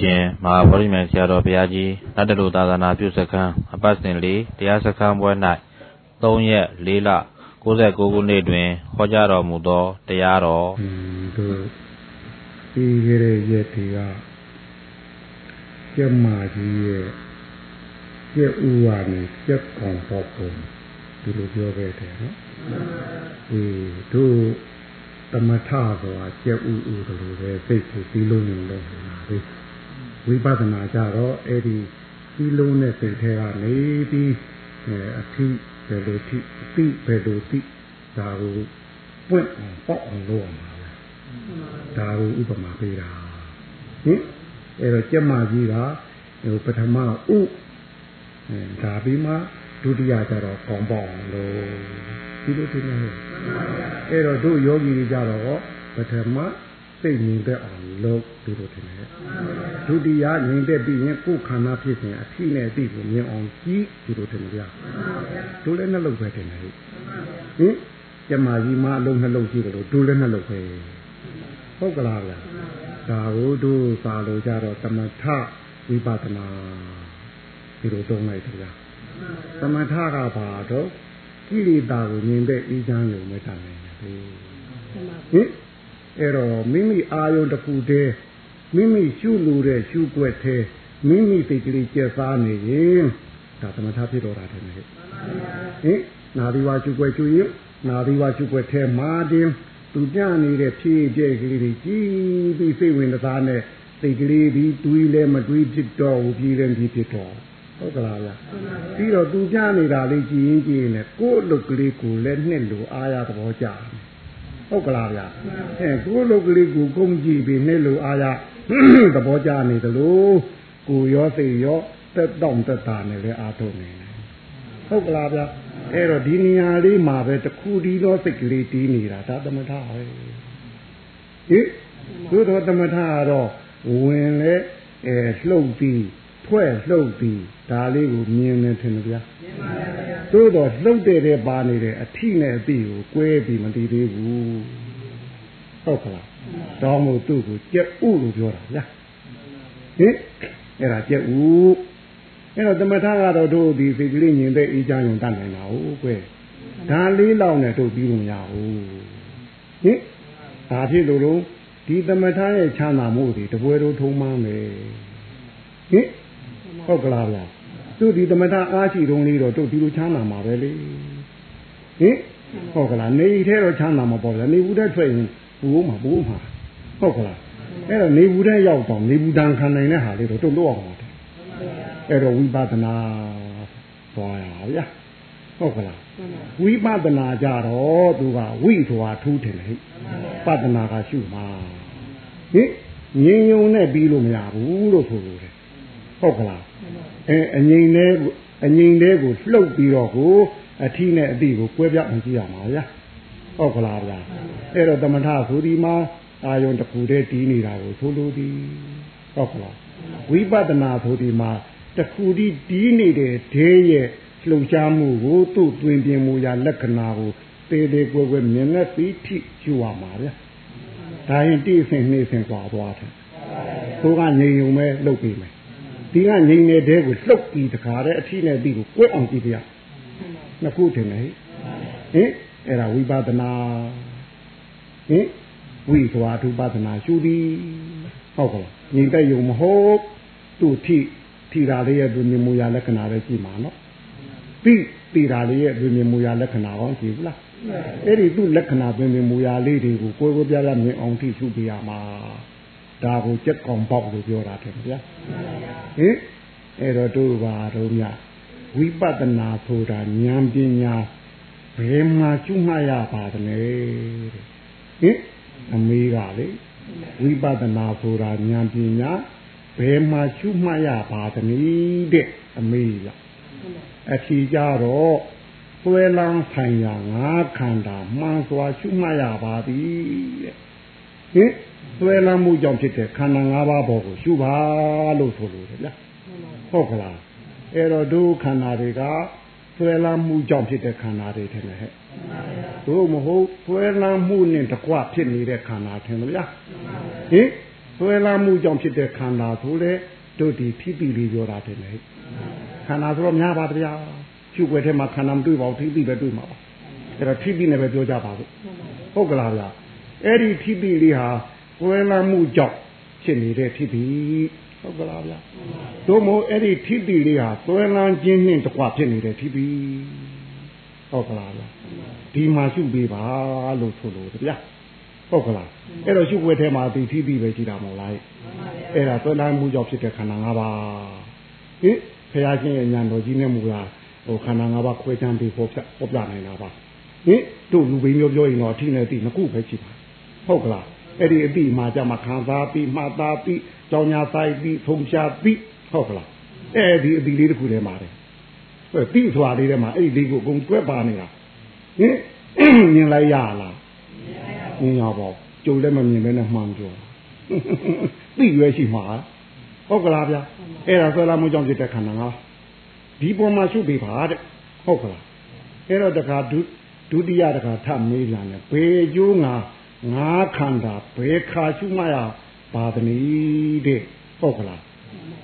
ရှင်မဟာဗောဓိမြိုင်ဆရာတော်ဘုရားကြီးနတ်တလူသာသနာပြုစခန်းအပတ်စဉ်လေးတရားစခန်းပွဲ၌3ရက်4လ69ခုနှစ်တွင်ဟောကြားတော်မူသောတရားတော်တို့ပြီးခဲ့တဲ့ရက်တွေကကျမကြီးရဲ့ကျက်ဥဝါနဲ့ကျက်ကောင်ပေါ့ပုံဒီလိုပြောခဲ့တယ်နော်အေးတို့သမထဆိုတာကျက်ဥဥလိုပဲစိတ်ကိုပြီးလုံးနေလို့ဟိ ဝိပဿနာကြတော့အဲ့ဒီပြီးလုံးတဲ့စိတ်ထဲကနေပြီးအထိဘယ်လိုထိပြီးဘယ်လိုပြီးဒါကိုပွင့်အောင်ပေါက်အောင်လုပ်အောင်ပါပဲဒါကိုဥပမာပေးတာဟင်အဲ့တော့ကျက်မကြီးကဟိုပထမဥအဲဒါပြီးမှဒုတိယကျတော့ကောင်းပေါက်အောင်လို့ဒီလိုတင်နေအဲ့တော့တို့ယောဂီတွေကြတော့ပထမ စိတ်ငြိမ်သက်အောင်လုပ်ဒီလိုတင်နေဒုတိယငြိမ်သက်ပြီးရင်ကိုယ်ခန္ဓာဖြစ်စဉ်အဖြစ်နဲ့အသိကိုမြင်အောင်ကြည့်ဒီလိုတင်ကြတို့လည်းနှလုံးပဲတင်နေဟင်ကျမကြီးမအလုံးနှလုံးရှိတယ်လို့တို့လည်းနှလုံးပဲဟုတ်ကလားဗျာဒါကိုတို့စာလို့ကြတော့သမထဝိပဿနာဒီလိုသုံးလိုက်တယ်ဗျာသမထကဘာတော့ကိလေသာကိုမြင်တဲ့ဤချမ်းယုံမဲ့တာနေတယ်ဟင် အဲ့တော့မိမိအာယုံတစ်ခုတည်းမိမိရှုလို့တဲ့ရှုွက်သေးမိမိစိတ်ကလေးကျက်စားနေရင်ဒါသမထဖြစ်တော့တာတယ်ဟင်နာဒီဝါရှုွက်ရှုရင်နာဒီဝါရှုွက်သေးမာတင်သူပြနေတဲ့ဖြည့်ကျက်ကလေးတွေကြီးပြီးစိတ်ဝင်စားနဲ့စိတ်ကလေးဒီတွေးလဲမတွေးဖြစ်တော့ဘူးပြီးလည်းပြီးဖြစ်တော့ဟုတ်ကလားဗျပြီးတော့သူပြနေတာလေးကြည်ရင်ကြည်ရင်လည်းကိုယ့်အလုပ်ကလေးကိုလည်းနှစ်လို့အားရသဘောကျတယ် ဟုတ်ကလားဗျအဲကိုယ့်အလုပ်ကလေးကိုကုန်ကြည့်ပြီးနှစ်လို့အားရသဘောကျနေသလိုကိုရောစိတ်ရောတက်တောင့်တက်တာနဲ့လည်းအားထုတ်နေတယ်ဟုတ်ကလားဗျအဲ့တော့ဒီနေရာလေးမှာပဲတခုဒီတော့စိတ်ကလေးတီးနေတာဒါသမထပဲဟင်သို့တော့သမထကတော့ဝင်လဲအဲလှုပ်ပြီး ဖွဲ့လှုပ်ပြီးဒါလေးကိုမြင်နေတယ်ဗျာမြင်ပါပါဗျာသို့တော့လှုပ်တဲ့တဲ့ပါနေတဲ့အထိနဲ့အတိကိုကွဲပြီးမတည်သေးဘူးဟုတ်ကလားတောင်းမို့သူ့ကိုကြက်ဥလို့ပြောတာဗျာဟင်အဲ့ဒါကြက်ဥအဲ့တော့သမထကတော့တို့ဒီစိတ်ကလေးမြင်တဲ့အေးချမ်းုံတတ်နိုင်တာဟုတ်ကွယ်ဒါလေးလောက်နဲ့တို့ပြီးလို့မရဘူးဟင်ဒါဖြစ်လို့လို့ဒီသမထရဲ့ချမ်းသာမှုတွေတပွဲတို့ထုံးမှန်းမယ်ဟင် ဟုတ်ကလားဗျာသူဒီသမထအားရှိတုံးလေးတော့တို့ဒီလိုချမ်းသာမှာပဲလေဟင်ဟုတ်ကလားနေထဲတော့ချမ်းသာမှာပေါ့ဗျာနေဘူးတဲ့ထွက်ရင်ဘူးမှာဘူးမှာဟုတ်ကလားအဲ့တော့နေဘူးတဲ့ရောက်တော့နေဘူးတန်ခံနိုင်တဲ့ဟာလေးတော့တို့လို့အောင်ပါတယ်အဲ့တော့ဝိပဿနာသွားရဗျာဟုတ်ကလားဝိပဿနာကြတော့သူကဝိဆိုတာထူးတယ်လေပဿနာကရှုမှာဟင်ငြိမ်ယုံနဲ့ပြီးလို့မရဘူးလို့ဆိုလို့တယ် ဟုတ်ကလားအဲအငြိမ်လေးအငြိမ်လေးကိုလှုပ်ပြီးတော့ကိုအထီးနဲ့အတိကိုကွဲပြားအောင်ကြည့်ရမှာဗျာဟုတ်ကလားဗျာအဲ့တော့သမထဆိုဒီမှာအာယုံတစ်ခုတည်းတီးနေတာကိုဆိုလိုသည်ဟုတ်ကလားဝိပဿနာဆိုဒီမှာတစ်ခုတည်းတီးနေတဲ့ဒဲရဲ့လှုပ်ရှားမှုကိုသူ့တွင်ပြင်မူရာလက္ခဏာကိုတေးသေးကွယ်ကွယ်မြင်နဲ့ပြီးထိယူရမှာဗျာဒါရင်တိအစဉ်နှိမ့်စင်သွားသွားတယ်သူကငြိမ်ုံပဲလှုပ်ပြီးမယ် ဒီကငြိမ်နေတဲ့ကိုလှုပ်ပြီးတခါတည်းအထီးနဲ့ပြီးကိုကွဲအောင်ကြည့်ပြရနှစ်ခုတင်တယ်ဟင်အဲ့ဒါဝိပဿနာဟင်ဝိသွားအထုပဿနာရှုသည်ဟုတ်ကလားငြိမ်တဲ့ယုံမဟုတ်သူ့ထိထိတာလေးရဲ့သူမြင်မူရာလက္ခဏာပဲကြည့်မှာနော်ပြီးပြီးတာလေးရဲ့သူမြင်မူရာလက္ခဏာကောကြည့်ဘူးလားအဲ့ဒီသူ့လက္ခဏာပင်ပင်မူရာလေးတွေကိုကိုယ်ကိုယ်ပြပြမြင်အောင်ထိရှုပြရမှာ ဒါကိုကြက်ကောင်ပေါက်လို့ပြောတာတယ်ဗျာဟင်အဲ့တော့တို့ပါတော့မြဝိပဿနာဆိုတာဉာဏ်ပညာဘယ်မှာကျွမှတ်ရပါသလဲတဲ့ဟင်အမေးကလေဝိပဿနာဆိုတာဉာဏ်ပညာဘယ်မှာကျွမှတ်ရပါသနည်းတဲ့အမေးကအထီကြတော့သွဲလန်းဆိုင်ရာငါးခန္ဓာမှန်စွာရှုမှတ်ရပါသည်တဲ့ဟင် သွဲလန်းမှုကြောင့်ဖြစ်တဲ့ခန္ဓာ၅ပါးပေါ်ကိုရှုပါလို့ဆိုလို့လေဟုတ်ကလားအဲ့တော့ဒုခန္ဓာတွေကသွဲလန်းမှုကြောင့်ဖြစ်တဲ့ခန္ဓာတွေထင်တယ်ဟဲ့တို့မဟုတ်သွဲလန်းမှုနဲ့တကွဖြစ်နေတဲ့ခန္ဓာထင်လို့လားဟင်ဆွဲလာမှုကြောင့်ဖြစ်တဲ့ခန္ဓာဆိုလေတို့ဒီထိတိလေးပြောတာတယ်လေခန္ဓာဆိုတော့များပါဗျာရှုွယ်ထဲမှာခန္ဓာမတွေ့ပါဘူးထိတိပဲတွေ့မှာပါအဲ့တော့ထိတိနဲ့ပဲပြောကြပါစို့ဟုတ်ကလားဗျာအဲ့ဒီထိတိလေးဟာ ဆွဲလာမှုကြောင့်ဖြစ်နေတဲ့ထိတိဟုတ်ကလားဗျာတို့မို့အဲ့ဒီထိတိလေးဟာဆွဲလန်းခြင်းနှင့်တကွဖြစ်နေတဲ့ထိတိဟုတ်ကလားဗျာဒီမှာရှုပေးပါလို့ဆိုလို့ဗျာဟုတ်ကလားအဲ့တော့ရှုွယ်ထဲမှာဒီထိတိပဲရှိတာမဟုတ်လားအဲ့ဒါဆွဲလန်းမှုကြောင့်ဖြစ်တဲ့ခန္ဓာ၅ပါးဟင်ဘုရားရှင်ရဲ့ဉာဏ်တော်ကြီးနဲ့မူလားဟိုခန္ဓာ၅ပါးခွဲခြားပြီးဟောပြဟောပြနိုင်တာပါဟင်တို့လူဘိန်းမျိုးပြောရင်တော့အထိနဲ့တိနှစ်ခုပဲရှိပါဟုတ်ကလား အဲ့ဒီအတိမှာကြမှာခံစားပြီးမှတ်သားပြီးကြောင်ညာဆိုင်ပြီးထုံရှားပြီးဟုတ်ကလားအဲ့ဒီအတိလေးတစ်ခုထဲမှာတယ်အဲ့တိဆိုတာလေးထဲမှာအဲ့ဒီလေးကိုအကုန်တွဲပါနေတာဟင်မြင်လိုက်ရလားမြင်ရပါကြုံလည်းမမြင်ဘဲနဲ့မှန်ပြောသိရွယ်ရှိမှာဟုတ်ကလားဗျအဲ့ဒါဆွဲလာမှုကြောင့်ဖြစ်တဲ့ခန္ဓာငါဒီပေါ်မှာရှုပေးပါတဲ့ဟုတ်ကလားအဲ့တော့တခါဒုတိယတခါထမေးလာတယ်ဘေကျိုးငါ ငါခန္ဓာဘယ်ခါရှုမှရပါသနည်းတဲ့ဟုတ်ကလား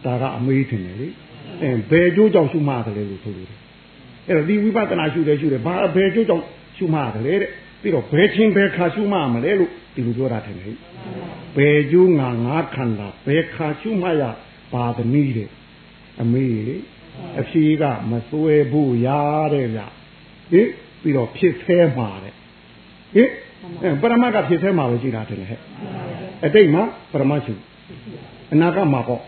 ဒါကအမေးထင်တယ်လေအဲဘယ်ကျိုးကြောင့်ရှုမှရတယ်လို့ဆိုလို့အဲ့တော့ဒီဝိပဿနာရှုတယ်ရှုတယ်ဘာဘယ်ကျိုးကြောင့်ရှုမှရတယ်တဲ့ပြီးတော့ဘယ်ချင်းဘယ်ခါရှုမှမလဲလို့ဒီလိုပြောတာထင်တယ်ဘယ်ကျိုးငါငါခန္ဓာဘယ်ခါရှုမှရပါသနည်းတဲ့အမေးလေအဖြေကမစွဲဘူးရတဲ့ဗျဟင်ပြီးတော့ဖြစ်သေးမှာတဲ့ဟင် အဲပရမတ်ကဖြစ်သေးမှာပဲရှိတာတယ်ဟဲ့အတိတ်မှာပရမတ်ရှိအနာကမှာပေါ့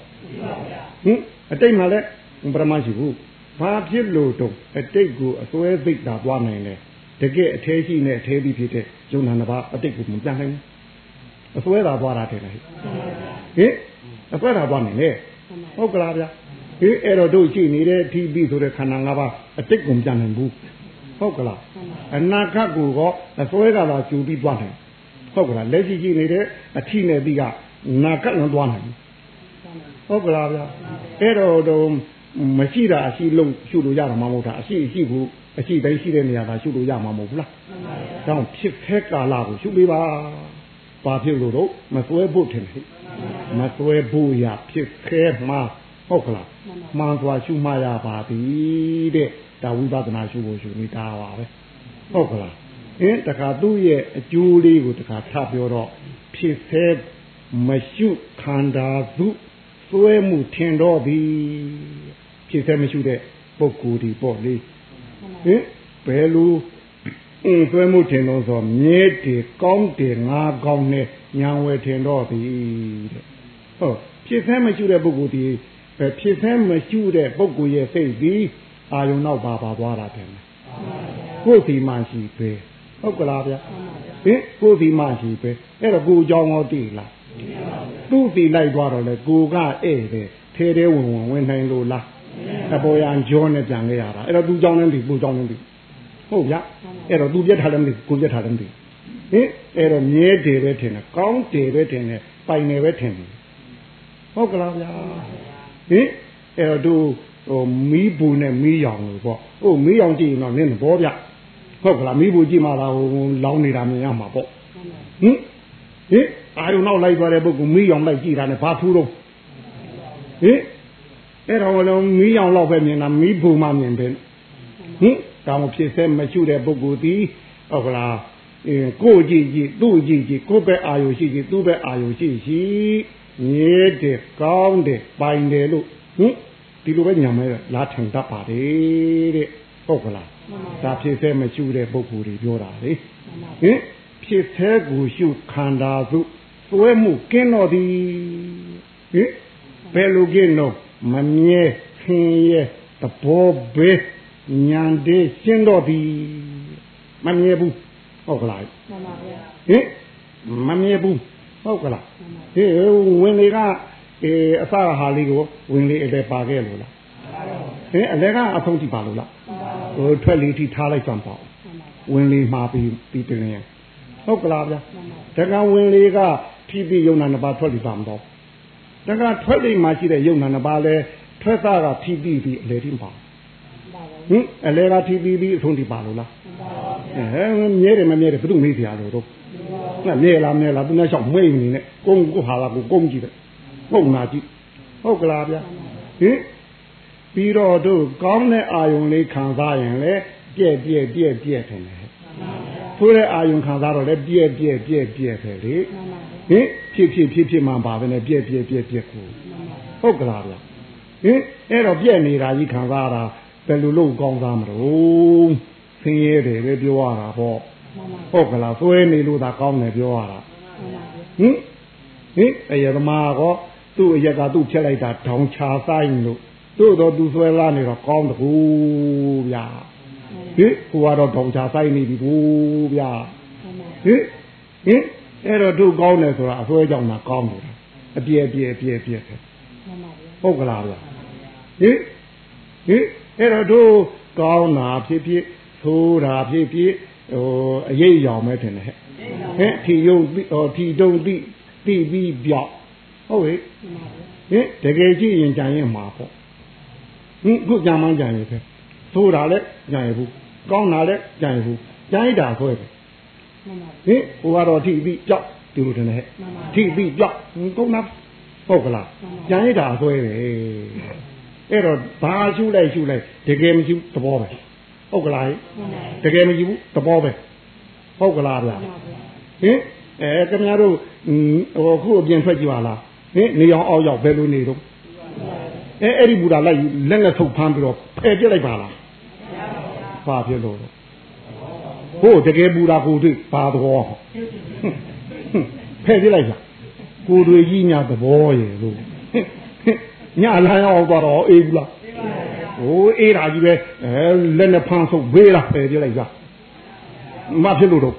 ဟင်အတိတ်မှာလည်းပရမရှိဘူးဘာဖြစ်လို့တော့အတိတ်ကိုအစွဲသိတာသွားနိုင်လဲတကယ်အသေးရှိနဲ့အသေးပြီးဖြစ်တဲ့ယုံနာနှစ်ပါးအတိတ်ကိုမပြန်နိုင်ဘူးအစွဲတာသွားတာတယ်လေဟင်အစွဲတာသွားနိုင်လေဟုတ်ကလားဗျာဟေးအဲ့တော့တို့ရှိနေတဲ့ထိပြီးဆိုတဲ့ခန္ဓာ၅ပါးအတိတ်ကိုမပြန်နိုင်ဘူး ဟုတ်ကလားအနာဂတ်ကိုတော့အစွဲကသာကျူပြီးသွားနိုင်ဟုတ်ကလားလက်ရှိရှိနေတဲ့အထိနဲ့ပြီးကနာဂတ်လည်းသွားနိုင်ဟုတ်ကလားဗျာအဲ့တော့တော့မရှိတာအရှိလုံးရှုလို့ရတာမဟုတ်တာအရှိရှိဘူးအရှိတိုင်းရှိတဲ့နေရာကရှုလို့ရမှာမဟုတ်ဘူးလား။ဒါဖြစ်ခဲကာလကိုရှုပေးပါ။ဘာဖြစ်လို့တော့မစွဲဖို့ထင်တယ်။မစွဲဖို့ရဖြစ်ခဲမှာဟုတ်ကလား။မှန်စွာရှုမှရပါပြီတဲ့။ ဒါဝိပဿနာရှုဖို့ရှုနေတာပါပဲ။ဟုတ်ကလား။အင်းတခါသူ့ရဲ့အကျိုးလေးကိုတခါထပြောတော့ဖြစ်သေးမရှုခန္ဓာစုစွဲမှုထင်တော့ပြီဖြစ်သေးမရှုတဲ့ပုဂ္ဂိုလ်ဒီပေါ့လေဟင်ဘယ်လိုအင်းသွဲမှုထင်လို့ဆိုမြဲတယ်ကောင်းတယ်ငါကောင်းတယ်ညာဝယ်ထင်တော့ပြီတဲ့ဟုတ်ဖြစ်ဆဲမရှိတဲ့ပုဂ္ဂိုလ်ဒီဖြစ်ဆဲမရှိတဲ့ပုဂ္ဂိုလ်ရဲ့စိတ်ဒီ အာယုံနောက်ပါပါသွားတာတယ်ကိုယ်ဒီမှရှိပဲဟုတ်ကလားဗျဟင်ကိုယ်ဒီမှရှိပဲအဲ့တော့ကိုယ်ကြောင်းရောတည်လားသူ့တီလိုက်သွားတော့လေကိုကဧည့်တယ်ထဲထဲဝင်ဝင်ဝင်နိုင်လို့လားအပေါ်ရန်ကြောနဲ့ပြန်ခဲ့ရတာအဲ့တော့သူကြောင်းနဲ့ဒီကိုကြောင်းနဲ့ဒီဟုတ်ဗျအဲ့တော့သူပြက်ထားတယ်မသိကိုပြက်ထားတယ်မသိဟင်အဲ့တော့မြဲတယ်ပဲထင်တယ်ကောင်းတယ်ပဲထင်တယ်ပိုင်တယ်ပဲထင်တယ်ဟုတ်ကလားဗျာဟင်အဲ့တော့သူ ဟိုမီးပူနဲ့မီးရောင်လို့ပေါ့ဟုတ်မီးရောင်ကြည့်ရင်တော့နင်းဘောဗျဟုတ်ကလားမီးပူကြည့်မှသာဟိုလောင်းနေတာမြင်ရမှာပေါ့ဟင်ဟင်အာယုံနောက်လိုက်သွားတဲ့ပုဂ္ဂိုလ်မီးရောင်လိုက်ကြည့်တာနဲ့ဘာထူးတော့ဟင်အဲ့တော့လည်းမီးရောင်လောက်ပဲမြင်တာမီးပူမှမြင်တယ်ဟင်တောင်ဖြစ်စေမရှိတဲ့ပုဂ္ဂိုလ်ဒီဟုတ်ကလားအင်းကိုကြည့်ကြည့်သူ့ကြည့်ကြည့်ကိုပဲအာယုရှိကြည့်သူ့ပဲအာယုရှိရှိငြေးတယ်ကောင်းတယ်ပိုင်တယ်လို့ဟင် ဒီလိုပဲညာမဲလာထင်တတ်ပါတယ်တဲ့ဟုတ်ကလားဒါဖြစ်စေမရှိတဲ့ပုဂ္ဂိုလ်တွေပြောတာလေဟင်ဖြစ်သေးကိုရှုခန္ဓာစုသွဲမှုကင်းတော်သည်ဟင်ဘယ်လိုကင်းတော့မမြဲခင်ရဲ့သဘောပဲညံတဲ့ရှင်းတော့သည်မမြဲဘူးဟုတ်ကလားမှန်ပါဗျာဟင်မမြဲဘူးဟုတ်ကလားဟေးဝင်လေက အေးအစဟာလေးကိုဝင်လေအလဲပါခဲ့လို့လားဟင်အလဲကအဆုံးထိပါလို့လားဟိုထွက်လေထိထားလိုက်ကြပါဝင်လေမှာပြီးပြီးတင်ရင်ဟုတ်ကလားဗျာတကံဝင်လေကဖြည်းဖြည်းယုံနာနှစ်ပါးထွက်ပြီးပါမတော့တကံထွက်လေမှာရှိတဲ့ယုံနာနှစ်ပါးလဲထွက်သားကဖြည်းဖြည်းပြီးအလေထိပါဟင်အလဲကဖြည်းဖြည်းပြီးအဆုံးထိပါလို့လားအဲမြဲတယ်မမြဲတယ်ဘယ်သူမေးစရာလို့တော့ဟမြဲလားမြဲလားသူများလျှောက်မိတ်နေနဲ့ကုန်းကိုဟာလာကိုကုန်းကြည့်တယ် ပုတ်နာကြည့်ဟုတ်ကလားဗျာဟင်ပြီးတော့တို့ကောင်းတဲ့အာယုံလေးခံစားရင်လေပြည့်ပြည့်ပြည့်ပြည့်တယ်လေဆိုတဲ့အာယုံခံစားတော့လေပြည့်ပြည့်ပြည့်ပြည့်တယ်လေဟင်ဖြစ်ဖြစ်ဖြစ်ဖြစ်မှပါပဲနဲ့ပြည့်ပြည့်ပြည့်ပြည့်ကိုဟုတ်ကလားဗျာဟင်အဲ့တော့ပြည့်နေတာကြီးခံစားတာဘယ်လိုလုပ်ကောင်းစားမလို့ဆင်းရဲတယ်ပဲပြောရတာပေါ့ဟုတ်ကလားသွဲနေလို့သာကောင်းတယ်ပြောရတာဟင်ဟင်အယသမားကော သူ့အရက်ကသူ့ဖြတ်လိုက်တာဒေါင်ချာဆိုင်လို့သူ့တော့သူဆွဲလာနေတော့ကောင်းတကူဗျာဟင်ကိုကတော့ဒေါင်ချာဆိုင်နေပြီကိုဗျာဟင်ဟင်အဲ့တော့သူ့ကောင်းတယ်ဆိုတာအဆွဲကြောင့်သာကောင်းတယ်အပြည့်အပြည့်အပြည့်အပြည့်ပဲဟုတ်ကလားဗျာဟင်ဟင်အဲ့တော့သူကောင်းတာဖြစ်ဖြစ်သိုးတာဖြစ်ဖြစ်ဟိုအရေးရောင်ပဲထင်တယ်ဟဲ့ဟဲ့ထီယုံဟိုထီတုံတိတိပြီးပြောက် ဟုတ်ဟဲ့ဟင်တကယ်ကြည့်ရင်ကြံရင်မှာပေါ့ဟင်ခုကြံမှန်းကြံရင်ပဲသိုးတာလည်းကြံရဘူးကောင်းတာလည်းကြံရဘူးကြံရတာဆွဲပဲဟင်ဟိုကတော့ထီပြီးပြောက်ဒီလိုထင်တယ်ဟဲ့ထီပြီးပြောက်ကောင်းတာဟုတ်ကလားကြံရတာဆွဲတယ်အဲ့တော့ဘာရှုလိုက်ရှုလိုက်တကယ်မရှုသဘောပဲဟုတ်ကလားတကယ်မကြည့်ဘူးသဘောပဲဟုတ်ကလားဗျာဟင်အဲခင်ဗျားတို့ဟိုခုအပြင်ထွက်ကြည့်ပါလား ဟင်နေအောင်အောက်ရောက်ဘယ်လိုနေတော့အဲအဲ့ဒီဘူတာလိုက်လက်နဲ့ထုတ်ဖမ်းပြီးတော့ဖယ်ပြစ်လိုက်ပါလားဘာဖြစ်လို့လဲဟိုတကယ်ဘူတာကိုတွေ့ဘာသဘောဖယ်ပြစ်လိုက်ပါကိုတွေကြီးညာသဘောရဲ့လို့ညလမ်းရောက်တော့အေးဘူးလားဟိုအေးတာကြီးပဲအဲလက်နဲ့ဖမ်းဆုပ်ဘေးလားပယ်ပြလိုက်ကြမဖြစ်လို့တော့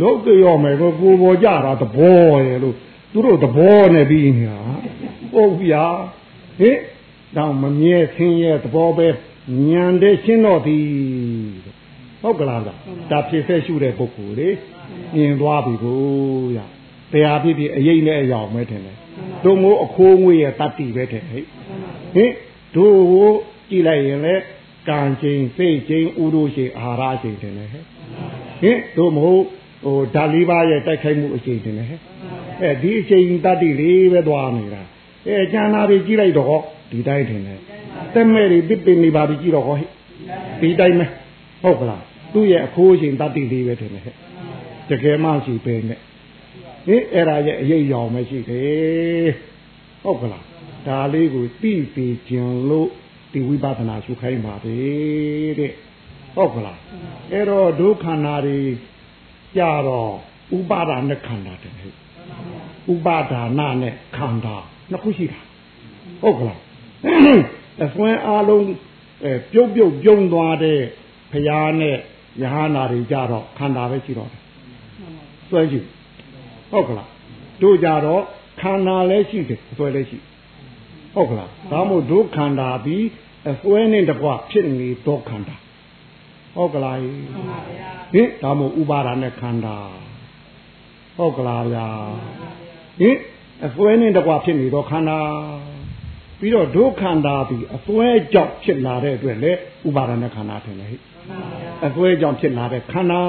လုတ်ကြော်မယ်ကိုကိုပေါ်ကြတာသဘောရဲ့လို့ သူတို့သဘောနဲ့ပြီးနေတာဟုတ်ဗျာဟင်တော့မမြဲဆင်းရဲသဘောပဲညံတဲ့ရှင်းတော့သည်ဟုတ်ကလားဗျဒါဖြစ်ဆက်ရှုတဲ့ပုဂ္ဂိုလ်လေမြင်သွားပြီကိုရတရားဖြစ်ဖြစ်အရေးနဲ့အယောင်ပဲထင်တယ်တို့မို့အခိုးငွေရဲ့တတ္တိပဲထင်ဟဲ့ဟင်တို့ကိုကြည့်လိုက်ရင်လည်းကံချိန်စိတ်ချိန်ဥဒုချိန်အာဟာရချိန်တင်တယ်ဟဲ့ဟင်တို့မဟုတ်ဟိုဓာလေးပါးရဲ့တိုက်ခိုက်မှုအချိန်တင်တယ်ဟဲ့ အဲဒီအချိန်တတ္တိလေးပဲသွားနေတာအဲကျန်တာတွေကြည့်လိုက်တော့ဒီတိုင်းတင်တယ်တက်မဲ့တွေပြစ်ပင်နေပါပြီကြည့်တော့ဟောဟဲ့ဒီတိုင်းပဲဟုတ်ကလားသူ့ရဲ့အခိုးအချိန်တတ္တိလေးပဲတင်တယ်ဟဲ့တကယ်မှရှိပဲနဲ့ဟင်အဲ့ဒါရဲ့အရေးရောင်မရှိသေးဟုတ်ကလားဒါလေးကိုသိပေခြင်းလို့ဒီဝိပဿနာရှုခိုင်းပါပဲတဲ့ဟုတ်ကလားအဲ့တော့ဒုခန္ဓာတွေကြတော့ဥပါဒာနဲ့ခန္ဓာတဲ့ ဥပါဒါနနဲ့ခန္ဓာနှစ်ခုရှိတာဟုတ်ကလားအစွမ်းအားလုံးအဲပြုတ်ပြုတ်ပြုံးသွားတဲ့ဖရာနဲ့ယဟနာတွေကြတော့ခန္ဓာပဲရှိတော့တယ်စွဲရှိဟုတ်ကလားတို့ကြတော့ခန္ဓာလည်းရှိတယ်စွဲလည်းရှိဟုတ်ကလားဒါမို့ဒုခန္ဓာပြီးအစွဲနဲ့တကွဖြစ်နေတော့ခန္ဓာဟုတ်ကလားဟင်ဒါမို့ဥပါဒာနဲ့ခန္ဓာ ဟုတ်ကလားဗျာဟင်အစွဲနဲ့တကွဖြစ်နေတော့ခန္ဓာပြီးတော့ဒုခန္ဓာပြီးအစွဲကြောင့်ဖြစ်လာတဲ့အတွက်လေဥပါဒာနဲ့ခန္ဓာထင်တယ်ဟိအစွဲကြောင့်ဖြစ်လာတဲ့ခန္ဓာ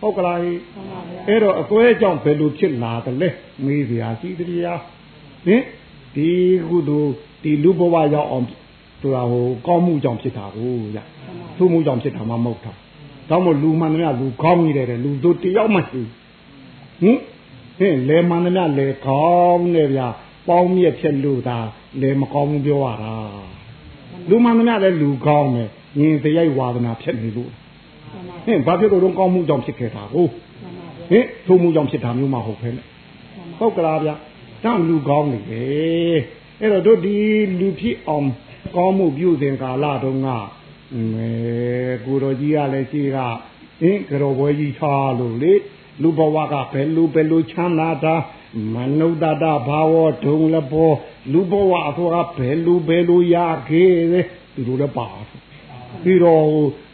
ဟုတ်ကလားဟိအဲ့တော့အစွဲကြောင့်ဘယ်လိုဖြစ်လာတယ်လဲမေးစရာရှိတရားဟင်ဒီကုသိုလ်ဒီလူဘဝရောက်အောင်ဆိုတာဟိုကောင်းမှုကြောင့်ဖြစ်တာကိုရသူ့မှုကြောင့်ဖြစ်တာမှမဟုတ်တာဒါမို့လူမှန်တယ်လူကောင်းနေတယ်လူတို့တယောက်မှရှိ ဟင်ဟင်လဲမှန်တယ်လဲကောင်းတယ်ဗျာပေါင်းမြက်ဖြစ်လို့ဒါလဲမကောင်းဘူးပြောရတာလူမှန်တယ်လဲလူကောင်းတယ်ညင်စရိုက်ဝါဒနာဖြစ်နေလို့ဟင်ဘာဖြစ်လို့တော့ကောင်းမှုကြောင့်ဖြစ်ခဲ့တာကိုဟင်သူ့မှုကြောင့်ဖြစ်တာမျိုးမှဟုတ်ဖ ೇನೆ ဟုတ်ကလားဗျာတောင်းလူကောင်းနေပဲအဲ့တော့တို့ဒီလူဖြစ်အောင်ကောင်းမှုပြုစဉ်ကာလတုန်းကမဲကိုတော်ကြီးကလည်းရှိကဟင်ကြော်ပွဲကြီးချားလို့လေ လူဘဝကဘယ်လူဘယ်လူချမ်းသာတာမနုဿတဘာဝဒုံလဘောလူဘဝအသောကဘယ်လူဘယ်လူရခဲ့တယ်သူတို့လည်းပါပြီးတော့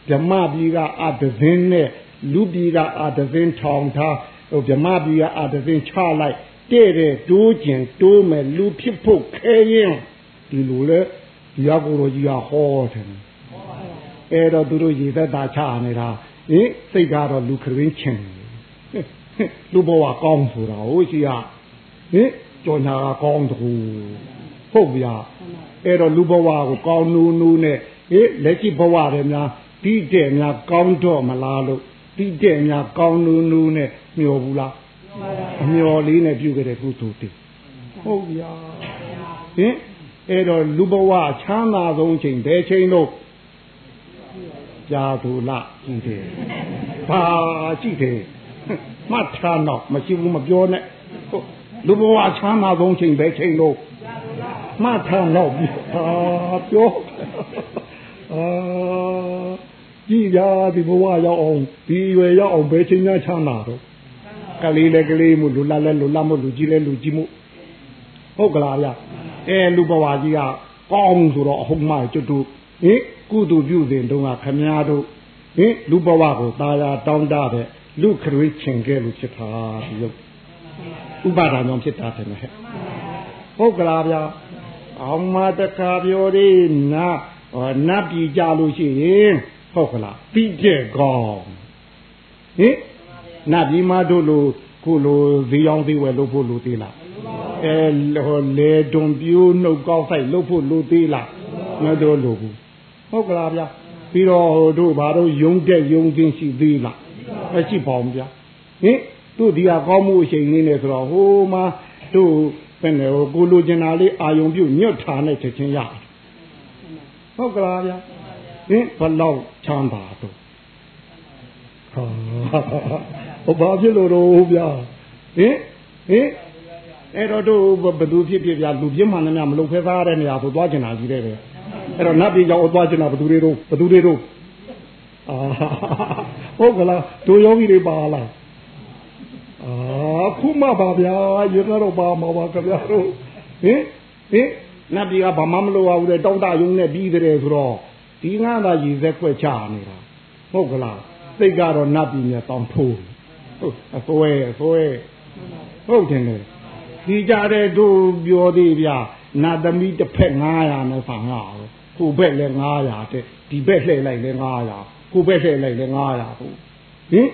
ဗြဟ္မပြည်ကအတဇင်းနဲ့လူပြည်ကအတဇင်းထောင်ထားဟိုဗြဟ္မပြည်ကအတဇင်းချလိုက်တဲ့တဲ့တိုးကျင်တိုးမယ်လူဖြစ်ဖို့ခဲရင်ဒီလိုလေဒီအကိုတော်ကြီးကဟောတယ်အဲ့တော့သူတို့ရေသက်တာချနေတာဟင်စိတ်ကတော့လူခရင်းချင်ဟ လူဘဝကောင်းဆိုတာဟုတ်ရှိရဟင်ကြောညာကောင်းတကူဟုတ်ဗျာအဲ့တော့လူဘဝကိုကောင်းနူးနူးနဲ့ဟေးလက်ရှိဘဝတွေများတိတဲ့များကောင်းတော့မလားလို့တိတဲ့များကောင်းနူးနူးနဲ့မျောဘူးလားအမျောလေးနဲ့ပြုခဲ့တဲ့ကုသိုလ်တည်းဟုတ်ဗျာဟင်အဲ့တော့လူဘဝချမ်းသာဆုံးချိန်ဘယ်ချိန်လို့ကြာသူလားကြည့်တယ်ဘာကြည့်တယ် မှတ်ထားတော့မရှိဘူးမပြောနဲ့လူဘဝချမ်းသာဆုံးချိန်ဘယ်ချိန်လို့မှတ်ထားတော့ဟာပြောအာကြည့်ရဒီဘဝရောက်အောင်ဒီရွယ်ရောက်အောင်ဘယ်ချိန်များချမ်းသာတော့ကလေးလည်းကလေးမှုလူလာလည်းလူလာမှုလူကြီးလည်းလူကြီးမှုဟုတ်ကလားဗျအဲလူဘဝကြီးကကောင်းဆိုတော့အဟုတ်မှကျွတ်တူဟင်ကုသိုလ်ပြုစဉ်တုန်းကခမည်းတော်ဟင်လူဘဝကိုตาရတောင်းတတဲ့ လူခရွေးချင်ခဲ့လို့ဖြစ်တာဒီရုပ်ဥပါဒာကြောင့်ဖြစ်တာတယ်ဟဲ့ဟုတ်ကလားဗျာအောင်မတခါပြောသေးနာနတ်ပြည်ကြလို့ရှိရင်ဟုတ်ကလားပြီးတဲ့ကောင်းဟင်နတ်ပြည်မှာတို့လိုခုလိုဇီအောင်သေးဝယ်လို့ဖို့လိုသေးလားအဲဟိုလေတွန်ပြိုးနှုတ်ကောက်ဆိုင်လို့ဖို့လိုသေးလားငါတို့လိုဘူးဟုတ်ကလားဗျာပြီးတော့ဟိုတို့ဘာတို့ယုံတဲ့ယုံသိရှိသေးလား မရှိပါဘူးဗျာဟင်တို့ဒီဟာကောင်းမှုအချိန်လေးနဲ့ဆိုတော့ဟိုမှာတို့ဘယ်နဲ့ဟိုကိုလိုချင်တာလေးအာယုံပြုတ်ညွတ်ထားနဲ့ချက်ချင်းရဟုတ်ကလားဗျာဟင်ဘလောက်ချမ်းသာတော့ဟောဘာဖြစ်လို့တော့ဗျာဟင်ဟင်အဲ့တော့တို့ဘသူဖြစ်ဖြစ်ဗျာလူပြင်းမှန်တယ်မလုံဖဲသားတဲ့နေရာဆိုသွားကျင်တာကြီးတဲ့ပဲအဲ့တော့နတ်ပြည်ကြောင့်သွားကျင်တာဘသူတွေတော့ဘသူတွေတော့အာ ဟုတ်ကလားတို့ယောဂီတွေပါလားအာခုမှပါဗျာရေကတော့ပါမှာပါခင်ဗျားတို့ဟင်ဟင်နတ်ပြည်ကဘာမှမလုပ်ရဘူးတဲ့တောင်းတယုံနဲ့ပြီးတယ်ဆိုတော့ဒီငါးသာရည်သက်ွက်ချနေတာဟုတ်ကလားစိတ်ကတော့နတ်ပြည်နဲ့တောင်းထိုးဟုတ်အစွဲအစွဲဟုတ်တယ်လေဒီကြတဲ့တို့ပြောသေးဗျာနတ်သမီးတစ်ဖက်900နဲ့ဆောင်ရအောင်ကိုဘက်လည်း900တဲ့ဒီဘက်လှည့်လိုက်လည်း900 ကိုဘက်လှည့်လိုက်လည်း900ဟုတ်ဟင်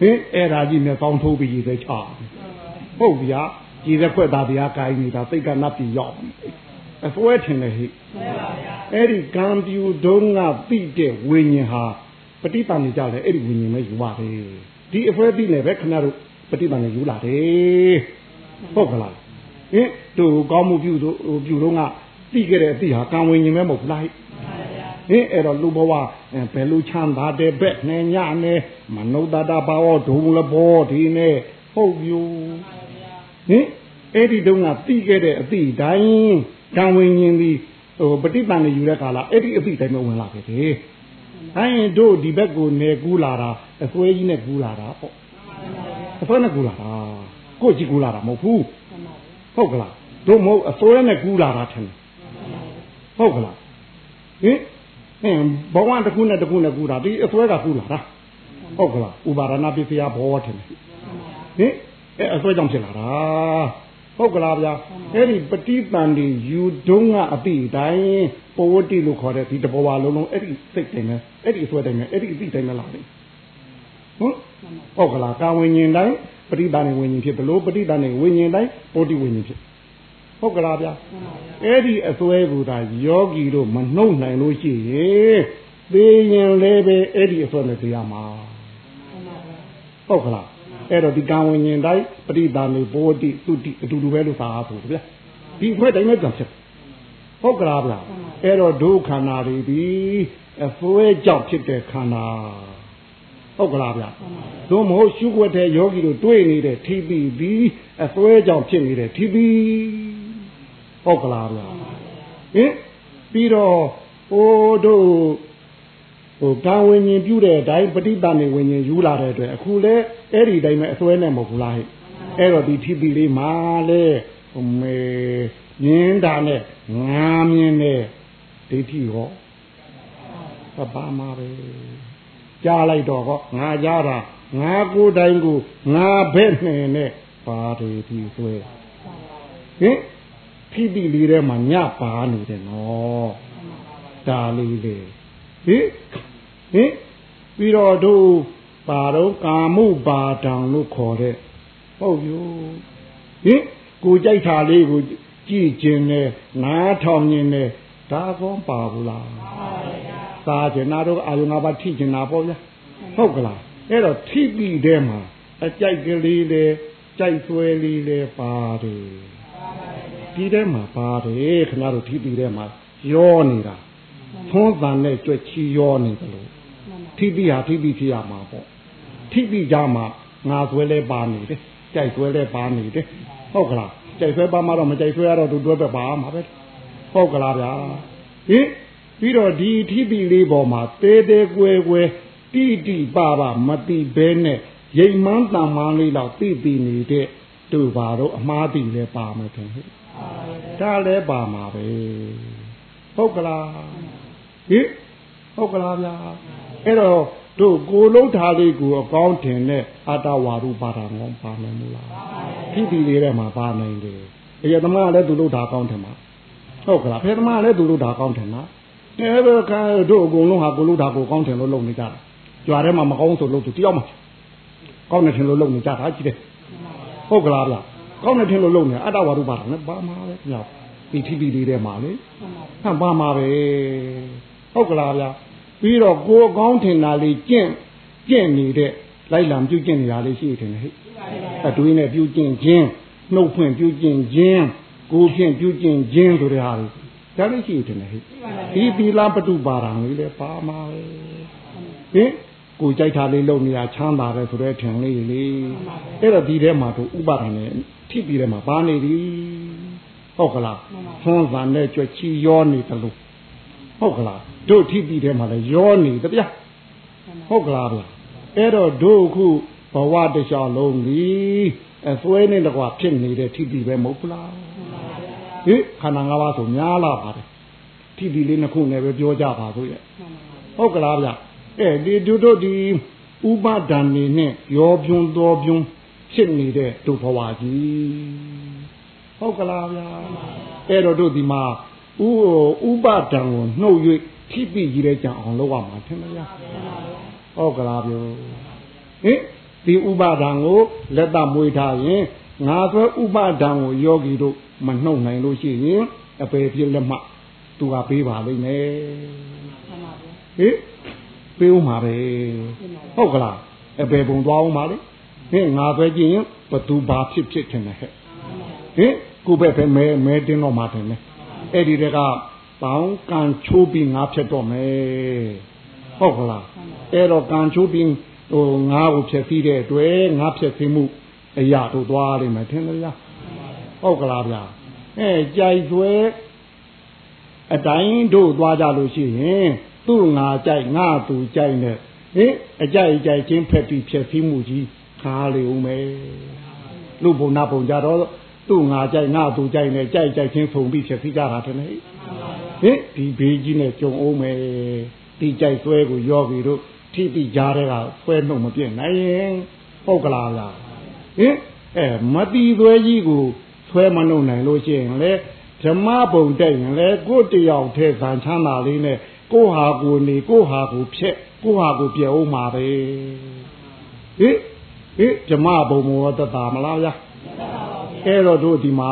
ဟင်အဲ့ဒါကြီးနဲ့ကောင်းထိုးပြီးရည်သက်ချဟုတ်ဗျာရည်သက်ခွက်သားဗျာကိုင်းနေတာစိတ်ကနတ်ပြည်ရောက်အစွဲထင်တယ်ဟိအဲ့ဒီကံပြူတုံးကပြိတဲ့ဝိညာဉ်ဟာပฏิပန်နေကြတယ်အဲ့ဒီဝိညာဉ်ပဲယူပါတယ်ဒီအစွဲပြီးနေပဲခင်ဗျားတို့ပฏิပန်နေယူလာတယ်ဟုတ်ကလားဟင်တို့ကောင်းမှုပြုတို့ပြုတော့ကသိခဲ့တဲ့အသိဟာကံဝိညာဉ်ပဲမဟုတ်ဘူးလားဟိ ဟင်အဲ့တော့လူဘဝဘယ်လိုချမ်းသာတဲ့ဘက်နဲ့ညနဲ့မနုဿတာဘာဝဒုံလဘောဒီနဲ့ဟုတ်ယူဟင်အဲ့ဒီတုန်းကသိခဲ့တဲ့အသိတိုင်းကံဝိညာဉ်ဒီဟိုပฏิပန်နေယူတဲ့ကာလအဲ့ဒီအသိတိုင်းမဝင်လာခဲ့တယ်။အဲရင်တို့ဒီဘက်ကိုနေကူးလာတာအစွဲကြီးနဲ့ကူးလာတာပေါ့။အစွဲနဲ့ကူးလာတာကိုကြည့်ကူးလာတာမဟုတ်ဘူး။ဟုတ်ကလားတို့မဟုတ်အစွဲနဲ့ကူးလာတာထင်တယ်။ဟုတ်ကလားဟင် ဟင်ဘဝတစ်ခုနဲ့တစ်ခုနဲ့ကူးတာဒီအစွဲကကူးလာတာဟုတ်ကလားဥပါရဏပစ္စယဘောထင်တယ်ဟင်အဲအစွဲကြောင့်ဖြစ်လာတာဟုတ်ကလားဗျာအဲ့ဒီပฏิပန်ဒီယူတုံးကအတိတိုင်းပဝတိလို့ခေါ်တဲ့ဒီတဘဝလုံးလုံးအဲ့ဒီစိတ်တိုင်းနဲ့အဲ့ဒီအစွဲတိုင်းနဲ့အဲ့ဒီအတိတိုင်းနဲ့လာတယ်ဟုတ်ဟုတ်ကလားကာဝิญဉ်တိုင်းပฏิပန်နေဝิญဉ်ဖြစ်ဘလို့ပฏิပန်နေဝิญဉ်တိုင်းပဝတိဝิญဉ်ဖြစ် ဟုတ်ကလားဗျာအဲ့ဒီအစွဲကူတာယောဂီတို့မနှုတ်နိုင်လို့ရှိရင်သိရင်လည်းပဲအဲ့ဒီအစွဲနဲ့တရားမှာဟုတ်ကလားအဲ့တော့ဒီကံဝิญဉ်တိုင်းပရိဒါနေဘောတိသုတိအတူတူပဲလို့သာဆိုဗျာဒီအခွဲတိုင်းနဲ့ပြန်ဖြစ်ဟုတ်ကလားဗျာအဲ့တော့ဒုခန္ဓာတွေဒီအစွဲကြောင့်ဖြစ်တဲ့ခန္ဓာဟုတ်ကလားဗျာသို့မဟုတ်ရှုွက်တဲ့ယောဂီတို့တွေ့နေတဲ့ထိပိပြီးအစွဲကြောင့်ဖြစ်နေတဲ့ထိပိ ဟုတ်ကလားဗျာဟင်ပြီးတော့ဟိုတို့ဟိုကံဝิญဉ်ပြုတဲ့အတိုင်းပဋိသန္ဓေဝิญဉ်ယူလာတဲ့အတွက်အခုလဲအဲ့ဒီတိုင်းပဲအစွဲနဲ့မဟုတ်ဘူးလားဟဲ့အဲ့တော့ဒီထိပိလေးမှာလဲဟိုမေမြင်းတာနဲ့ငါမြင်းနဲ့ဒိဋ္ဌိဟောဘာမှပဲကြားလိုက်တော့ဟောငါကြားတာငါကိုယ်တိုင်ကိုငါဘက်နဲ့နဲ့ပါတွေဒီဆွဲဟင် ဖိတိလေးထဲမှာညပါနေတယ်နော်ဒါလေးလေဟင်ဟင်ပြီးတော့တို့ဟပါတော့ကာမှုပါဒံလို့ခေါ်တဲ့ဟုတ်ယူဟင်ကိုကြိုက်တာလေးကိုကြည့်ခြင်းနဲ့နားထောင်ခြင်းနဲ့ဒါကောပါဘူးလားပါပါဗျာသာကျင်နာတော့အာယုံငါးပါးထိကျင်နာပေါ့ဗျာဟုတ်ကလားအဲ့တော့ထိပြီးတဲ့မှာအကြိုက်ကလေးလေကြိုက်ဆွဲလေးလေပါတယ် ဒီထဲမှာပါတယ်ခင်ဗျားတို့ထိပြီးတဲ့မှာရောနေတာသွန်းတန်နဲ့ကြွက်ချီရောနေတယ်လို့ထိပြီးဟာထိပြီးဖြစ်ရမှာပေါ့ထိပြီးကြမှာငါဆွဲလဲပါနေတယ်ကြိုက်ဆွဲလဲပါနေတယ်ဟုတ်ကလားကြိုက်ဆွဲပါမှတော့မကြိုက်ဆွဲရတော့သူတွဲပဲပါမှာပဲဟုတ်ကလားဗျာဟင်ပြီးတော့ဒီထိပ်ပြီးလေးပေါ်မှာတဲတဲကွယ်ကွယ်တိတိပပမတိဘဲနဲ့ရိမ်မန်းတန်မန်းလေးတော့တိတိနေတဲ့တို့ပါတော့အမားတိလည်းပါမယ်ထင်ဟဲ့ ဒါလည်းပါမှာပဲဟုတ်ကလားဟင်ဟုတ်ကလားဗျာအဲ့တော့တို့ကိုလုံးထားလေးကိုအကောင်းထင်တဲ့အတ္တဝါရုပါဒံကောပါနိုင်မလားထိပ်ပြီးလေးထဲမှာပါနိုင်တယ်အရသမားလည်းသူလို့ထားကောင်းတယ်မှာဟုတ်ကလားဖေသမားလည်းသူလို့ထားကောင်းတယ်နော်အဲဘကတို့အကုန်လုံးဟာကိုလို့ထားကိုကောင်းတယ်လို့လုပ်နေကြတာကြွားထဲမှာမကောင်းဆိုလို့သူတယောက်မှကောင်းတယ်ထင်လို့လုပ်နေကြတာကြည့်တယ်ဟုတ်ကလားဗျ ကောင်းတယ်ထင်လို့လုပ်နေအတ္တဝါရုပါဒံနဲ့ပါမှာပဲညောက်ဒီထိပ်ပြီးလေးထဲမှာလေဟမ်ပါမှာပဲဟုတ်ကလားဗျပြီးတော့ကိုအကောင်းထင်တာလေးကျင့်ကျင့်နေတဲ့လိုက်လံပြုကျင့်နေရလေးရှိတယ်ဟဲ့အတွေးနဲ့ပြုကျင့်ခြင်းနှုတ်ဖွင့်ပြုကျင့်ခြင်းကိုဖြင့်ပြုကျင့်ခြင်းဆိုတဲ့ဟာတွေဒါလေးရှိတယ်ဟဲ့ဒီသီလပတုပါဒံလေးလည်းပါမှာပဲဟင် ကိုကြိုက်တာလေးလုပ်နေရချမ်းသာတယ်ဆိုတဲ့ထင်လေးလေအဲ့တော့ဒီထဲမှာတို့ဥပါဒံနဲ့ထိပ်ပြီးထဲမှာပါနေပြီဟုတ်ကလားသွန်းဗန်နဲ့ကြွချီရောနေတယ်လို့ဟုတ်ကလားတို့ထိပ်ပြီးထဲမှာလည်းရောနေတပြဟုတ်ကလားဗျအဲ့တော့တို့ခုဘဝတခြားလုံးကြီးအစွဲနဲ့တကွာဖြစ်နေတဲ့ထိပ်ပြီးပဲမဟုတ်ဘူးလားဟိခန္ဓာ၅ပါးဆိုများလာပါတယ်ထိပ်ပြီးလေးနှစ်ခုနဲ့ပဲပြောကြပါဆိုရဲ့ဟုတ်ကလားဗျ အဲဒီတို့တို့ဒီဥပါဒံနေနဲ့ရောပြွန်းတော်ပြွန်းဖြစ်နေတဲ့တို့ဘဝကြီးဟုတ်ကလားဗျာအဲ့တော့တို့ဒီမှာဥဥပါဒံကိုနှုတ်၍ထိပိကြီးတဲ့ကြံအောင်လုပ်ရမှာထင်မလားဟုတ်ကလားပြောဟင်ဒီဥပါဒံကိုလက်သမွေးထားရင်ငါဆိုဥပါဒံကိုယောဂီတို့မနှုတ်နိုင်လို့ရှိရင်အပေပြလက်မှသူကပေးပါလိမ့်မယ်ဟင် ပေးဦးမှာပဲဟုတ်ကလားအပေပုံသွားဦးမှာလေဟင်ငါပဲကြည့်ရင်ဘသူဘာဖြစ်ဖြစ်ထင်တယ်ဟဲ့ဟင်ကိုပဲပဲမဲမဲတင်းတော့မှာတယ်လေအဲ့ဒီတကပေါင်းကန်ချိုးပြီးငါဖြစ်တော့မယ်ဟုတ်ကလားအဲ့တော့ကန်ချိုးပြီးဟိုငါ့ကိုဖြစ်ပြီးတဲ့အတွက်ငါဖြစ်ပြီးမှုအရာတို့သွားလိမ့်မယ်ထင်လို့ရဟုတ်ကလားဗျာအဲကြိုက်သွဲအတိုင်းတို့သွားကြလို့ရှိရင် သူ့ငါကြိုက်ငါသူကြိုက်နဲ့ဟင်အကြိုက်ကြိုက်ချင်းဖက်ပြီးဖြစ်ပြီးမှုကြီးခါလေဦးမယ်လူဘုံနာဘုံကြတော့သူ့ငါကြိုက်ငါသူကြိုက်နဲ့ကြိုက်ကြိုက်ချင်းဖုံပြီးဖြစ်ပြီးကြတာတည်းဟင်ဒီဘေးကြီးနဲ့ကြုံအောင်မယ်ဒီကြိုက်ဆွဲကိုယောဂီတို့ထိပြီးကြားတဲ့ကဆွဲနှုတ်မပြည့်နိုင်ရင်ဟုတ်ကလားလားဟင်အဲမတီသွဲကြီးကိုဆွဲမနှုတ်နိုင်လို့ရှိရင်လေဓမ္မဘုံတက်ရင်လေကိုတယောက်ထဲဇန်ချမ်းသာလေးနဲ့ ကိုဟာကိုနေကိုဟာကိုဖြက်ကိုဟာကိုပြောင်းမှာပဲဟိဟိဓမ္မဘုံမောတတာမလားဗျာအဲ့တော့တို့ဒီမှာ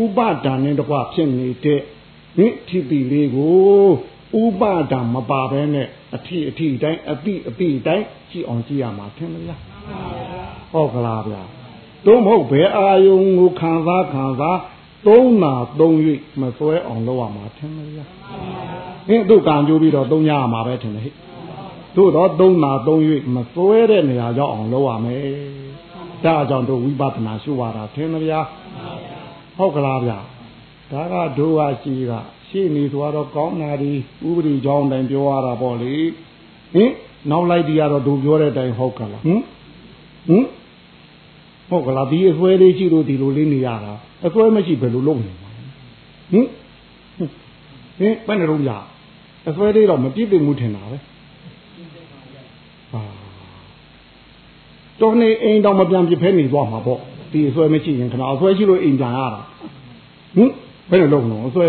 ဥပဒံနဲ့တကွဖြစ်နေတဲ့ဟိထိတိလေးကိုဥပဒံမပါဘဲနဲ့အထိအထိတိုင်းအပိအပိတိုင်းကြည့်အောင်ကြည့်ရမှာထင်မလားဟုတ်ကလားဗျာတို့မဟုတ်ဘယ်အာယုံကိုခံစားခံစားသုံးနာသုံး၍မစွဲအောင်လုပ်ရမှာထင်မလား ဟင်တို့ကံကြိုးပြီးတော့သုံးရမှာပဲထင်တယ်ဟဲ့တို့တော့သုံးနာသုံး၍မစွဲတဲ့နေရာရောက်အောင်လုပ်ရမယ်ဒါကြောင့်တို့ဝိပဿနာရှုရတာထင်မလားဟုတ်ကလားဗျာဒါကတို့ကရှိကရှိနေသွားတော့ကောင်းတာဒီဥပဒေကြောင်းတိုင်းပြောရတာပေါ့လေဟင်နောက်လိုက်ဒီကတော့တို့ပြောတဲ့အတိုင်းဟုတ်ကလားဟင်ဟင်ဟုတ်ကလားဒီအစွဲလေးရှိလို့ဒီလိုလေးနေရတာအစွဲမရှိဘယ်လိုလုပ်နေမှာဟင်ဟင်ဘယ်နဲ့တော့ရ အစွဲလေးတော့မပြည့်ပြည့်မှုထင်တာပဲဟာတော်နေအိမ်တော့မပြန်ပြဖဲနေသွားမှာပေါ့ဒီအစွဲမရှိရင်ခဏအစွဲရှိလို့အိမ်ပြန်ရတာဟင်ဘယ်လိုလုပ်လို့အစွဲ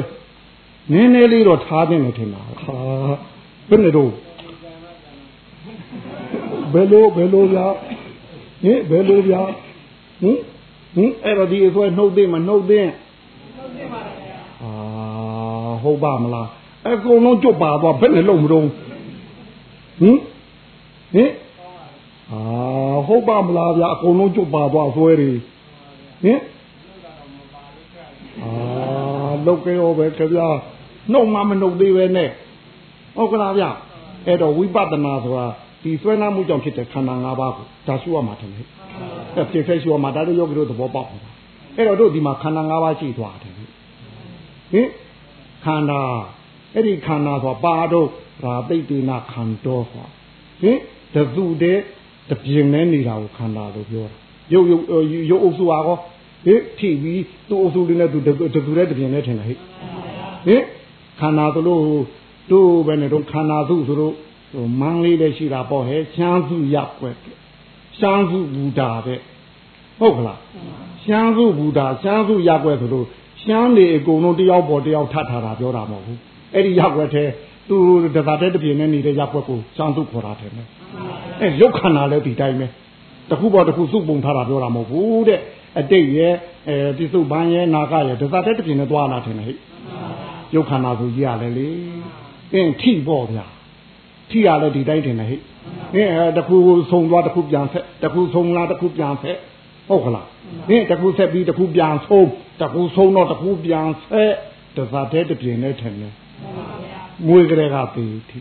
နည်းနည်းလေးတော့ထားတင်တယ်ထင်တာဟာဘယ်နဲ့တော့ဘယ်လိုဘယ်လိုဗျာဟင်ဘယ်လိုဗျာဟင်ဟင်အဲ့တော့ဒီအစွဲနှုတ်သိမနှုတ်သိအာဟုတ်ပါမလား အကုန်လုံးကြွပါသွားဘယ်နဲ့လုံးမတော့ဟင်ဟင်အာဟုတ်ပါမလားဗျာအကုန်လုံးကြွပါသွားဆွဲတွေဟင်အာလုတ်ကြရောပဲခင်ဗျာနှုတ်မှမနှုတ်သေးပဲနဲ့ဟုတ်ကလားဗျအဲ့တော့ဝိပဿနာဆိုတာဒီဆွဲနာမှုကြောင့်ဖြစ်တဲ့ခန္ဓာ၅ပါးကိုဒါရှုရမှာတယ်ဟဲ့အဲ့ပြည့်ဖက်ရှုရမှာဒါတို့ယောဂီတို့သဘောပေါက်ပါအဲ့တော့တို့ဒီမှာခန္ဓာ၅ပါးရှိသွားတယ်ဟင်ခန္ဓာ အဲ့ဒီခန္ဓာဆိုပါတော့ရာသိတေနခန္တောဆိုဟင်တစုတည်းတပြင်းနဲ့နေတာကိုခန္ဓာလို့ပြောတာရုပ်ရုပ်ရုပ်အုပ်စုဟာကောဟင်ထိပြီးသူ့အုပ်စုလေးနဲ့သူတစုတည်းတပြင်းနဲ့ထင်တယ်ဟဲ့ဟင်ခန္ဓာသလိုတို့ဘယ်နဲ့တော့ခန္ဓာစုဆိုတော့မန်းလေးလည်းရှိတာပေါ့ဟဲ့ရှမ်းစုရပ်ွက်ရှမ်းစုဘူတာတဲ့ဟုတ်ကလားရှမ်းစုဘူတာရှမ်းစုရပ်ွက်ဆိုလို့ရှမ်းနေအကုန်လုံးတယောက်ပေါ်တယောက်ထပ်ထားတာပြောတာမဟုတ်ဘူး အဲ့ဒီရပ်ွက်ထဲသူတသာတဲ့တပြင်းနဲ့နေတဲ့ရပ်ွက်ကိုရှမ်းစုခေါ်တာတယ်မယ်အဲရုပ်ခန္ဓာလည်းဒီတိုင်းပဲတခုပေါ်တခုစုပုံထားတာပြောတာမဟုတ်ဘူးတဲ့အတိတ်ရဲ့အဲပြစ္ဆုတ်ပန်းရဲ့နာကရဲ့တသာတဲ့တပြင်းနဲ့သွားလာတယ်ဟဲ့ရုပ်ခန္ဓာဆိုကြီးရတယ်လေအင်းထိပေါ့ဗျာထိရလဲဒီတိုင်းတင်တယ်ဟဲ့အင်းအဲတခုဆုံးသွားတခုပြန်ဆက်တခုဆုံးလာတခုပြန်ဆက်ဟုတ်ကလားအင်းတခုဆက်ပြီးတခုပြန်ဆုံးတခုဆုံးတော့တခုပြန်ဆက်တစားတဲ့တပြင်းနဲ့ထင်တယ် မွေးကလေးကပေထိ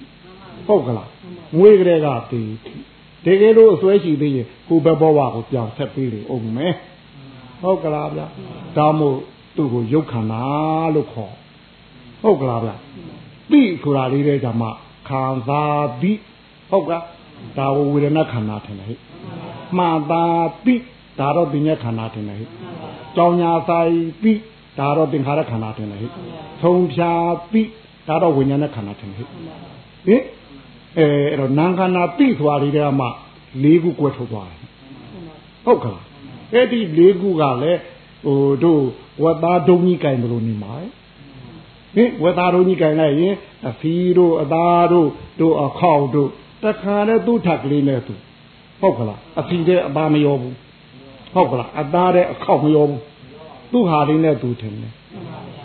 ဟုတ်ကလားမွေးကလေးကပေထိတကယ်လို့အစွဲရှိသေးရင်ကိုဘက်ဘဝကိုပြန်ဆက်ပြီးလေအောင်မယ်ဟုတ်ကလားဗျာဒါမို့သူ့ကိုရုပ်ခန္ဓာလို့ခေါ်ဟုတ်ကလားဗျာတိဆိုတာလေးတဲ့ကြမှာခံစားပြီးဟုတ်ကဒါဝဝေဒနာခန္ဓာထင်တယ်ဟဲ့မှန်သာပြီးဒါတော့ပညာခန္ဓာထင်တယ်ဟဲ့ကြောင်ညာဆိုင်ပြီးဒါတော့သင်္ခါရခန္ဓာထင်တယ်ဟဲ့ထုံဖြာပြီး ဒါတော့ဝိညာဉ်ခန္ဓာထင်တယ်ဟဲ့ဟင်အဲအဲ့တော့နာမ်ခန္ဓာပြီးဆိုတာလေးတဲ့မှာ၄ခုကွဲထုတ်သွားတယ်ဟုတ်ကလားအဲ့ဒီ၄ခုကလည်းဟိုတို့ဝတ်သားဒုံကြီးကင်ဘလို့နေမှာဟင်ဝတ်သားဒုံကြီးကင်လိုက်ရင်အဖီးတို့အသားတို့တို့အခေါက်တို့တခါနဲ့သူ့ထက်ကလေးနဲ့သူဟုတ်ကလားအဖီးတဲ့အသားမရောဘူးဟုတ်ကလားအသားတဲ့အခေါက်မရောဘူးသူ့ဟာလေးနဲ့သူထင်တယ်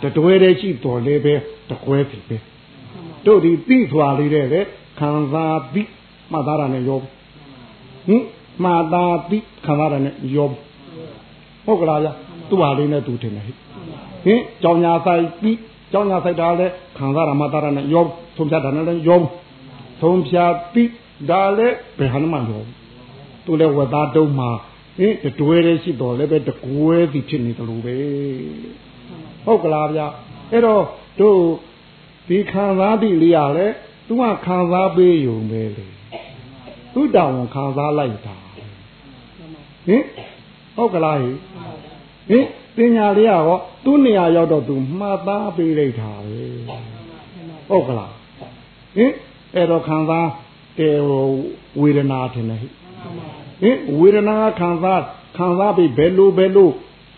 တတွဲတည်းရှိတော်လေးပဲတကွဲပြီပဲတို့ဒီပြီးထွာလေးတဲ့ပဲခံစားပြီးမှတ်သားတာနဲ့ရောဟင်မှတ်သားပြီးခံစားတာနဲ့ရောဟုတ်ကလားဗျသူ့ဟာလေးနဲ့သူထင်တယ်ဟင်ကြောင်ညာဆိုင်ပြီးကြောင်းညာဆိုင်တာလည်းခံစားရမှတာရနဲ့ရောသုံးဖြတ်တာနဲ့လည်းရောသုံးဖြတ်ပြီးဒါလည်းဘယ်ဟာမှမရောသူလည်းဝတ်သားတုံးမှာဟင်တွဲရဲရှိတော်လည်းပဲတကွဲစီဖြစ်နေတယ်လို့ပဲ ဟုတ်ကလားဗျအဲ့တော့တို့ဒီခံစားသည့်လေးရလဲသူကခံစားပေးယုံပဲလေသူတောင်ခံစားလိုက်တာဟင်ဟုတ်ကလားဟင်ပညာလေးရောသူ့နေရာရောက်တော့သူမှတ်သားပေးလိုက်တာပဲဟုတ်ကလားဟင်အဲ့တော့ခံစားတေဝေဒနာထင်တယ်ဟင်ဝေဒနာခံစားခံစားပြီးဘယ်လိုဘယ်လို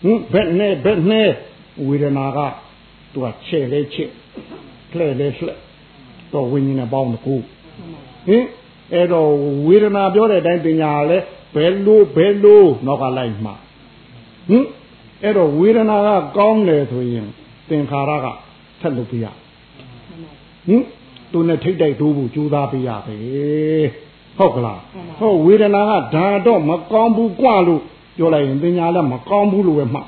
ဟင်ဘယ်နဲ့ဘယ်နဲ့ ဝေဒနာကသူကချဲ့လဲချဲ့လှဲ့လဲလှဲ့တော့ဝိညာဉ်နဲ့ပေါင်းတကူဟင်အဲ့တော့ဝေဒနာပြောတဲ့အတိုင်းပညာလဲဘယ်လိုဘယ်လိုနောက်ကလိုက်မှာဟင်အဲ့တော့ဝေဒနာကကောင်းတယ်ဆိုရင်သင်္ခါရကဆက်လုပ်ပြရဟင်သူနဲ့ထိတ်တိုက်တိုးဖို့ကြိုးစားပြရပဲဟုတ်ကလားဟုတ်ဝေဒနာကဒါတော့မကောင်းဘူးကြွလို့ပြောလိုက်ရင်ပညာလည်းမကောင်းဘူးလို့ပဲမှတ်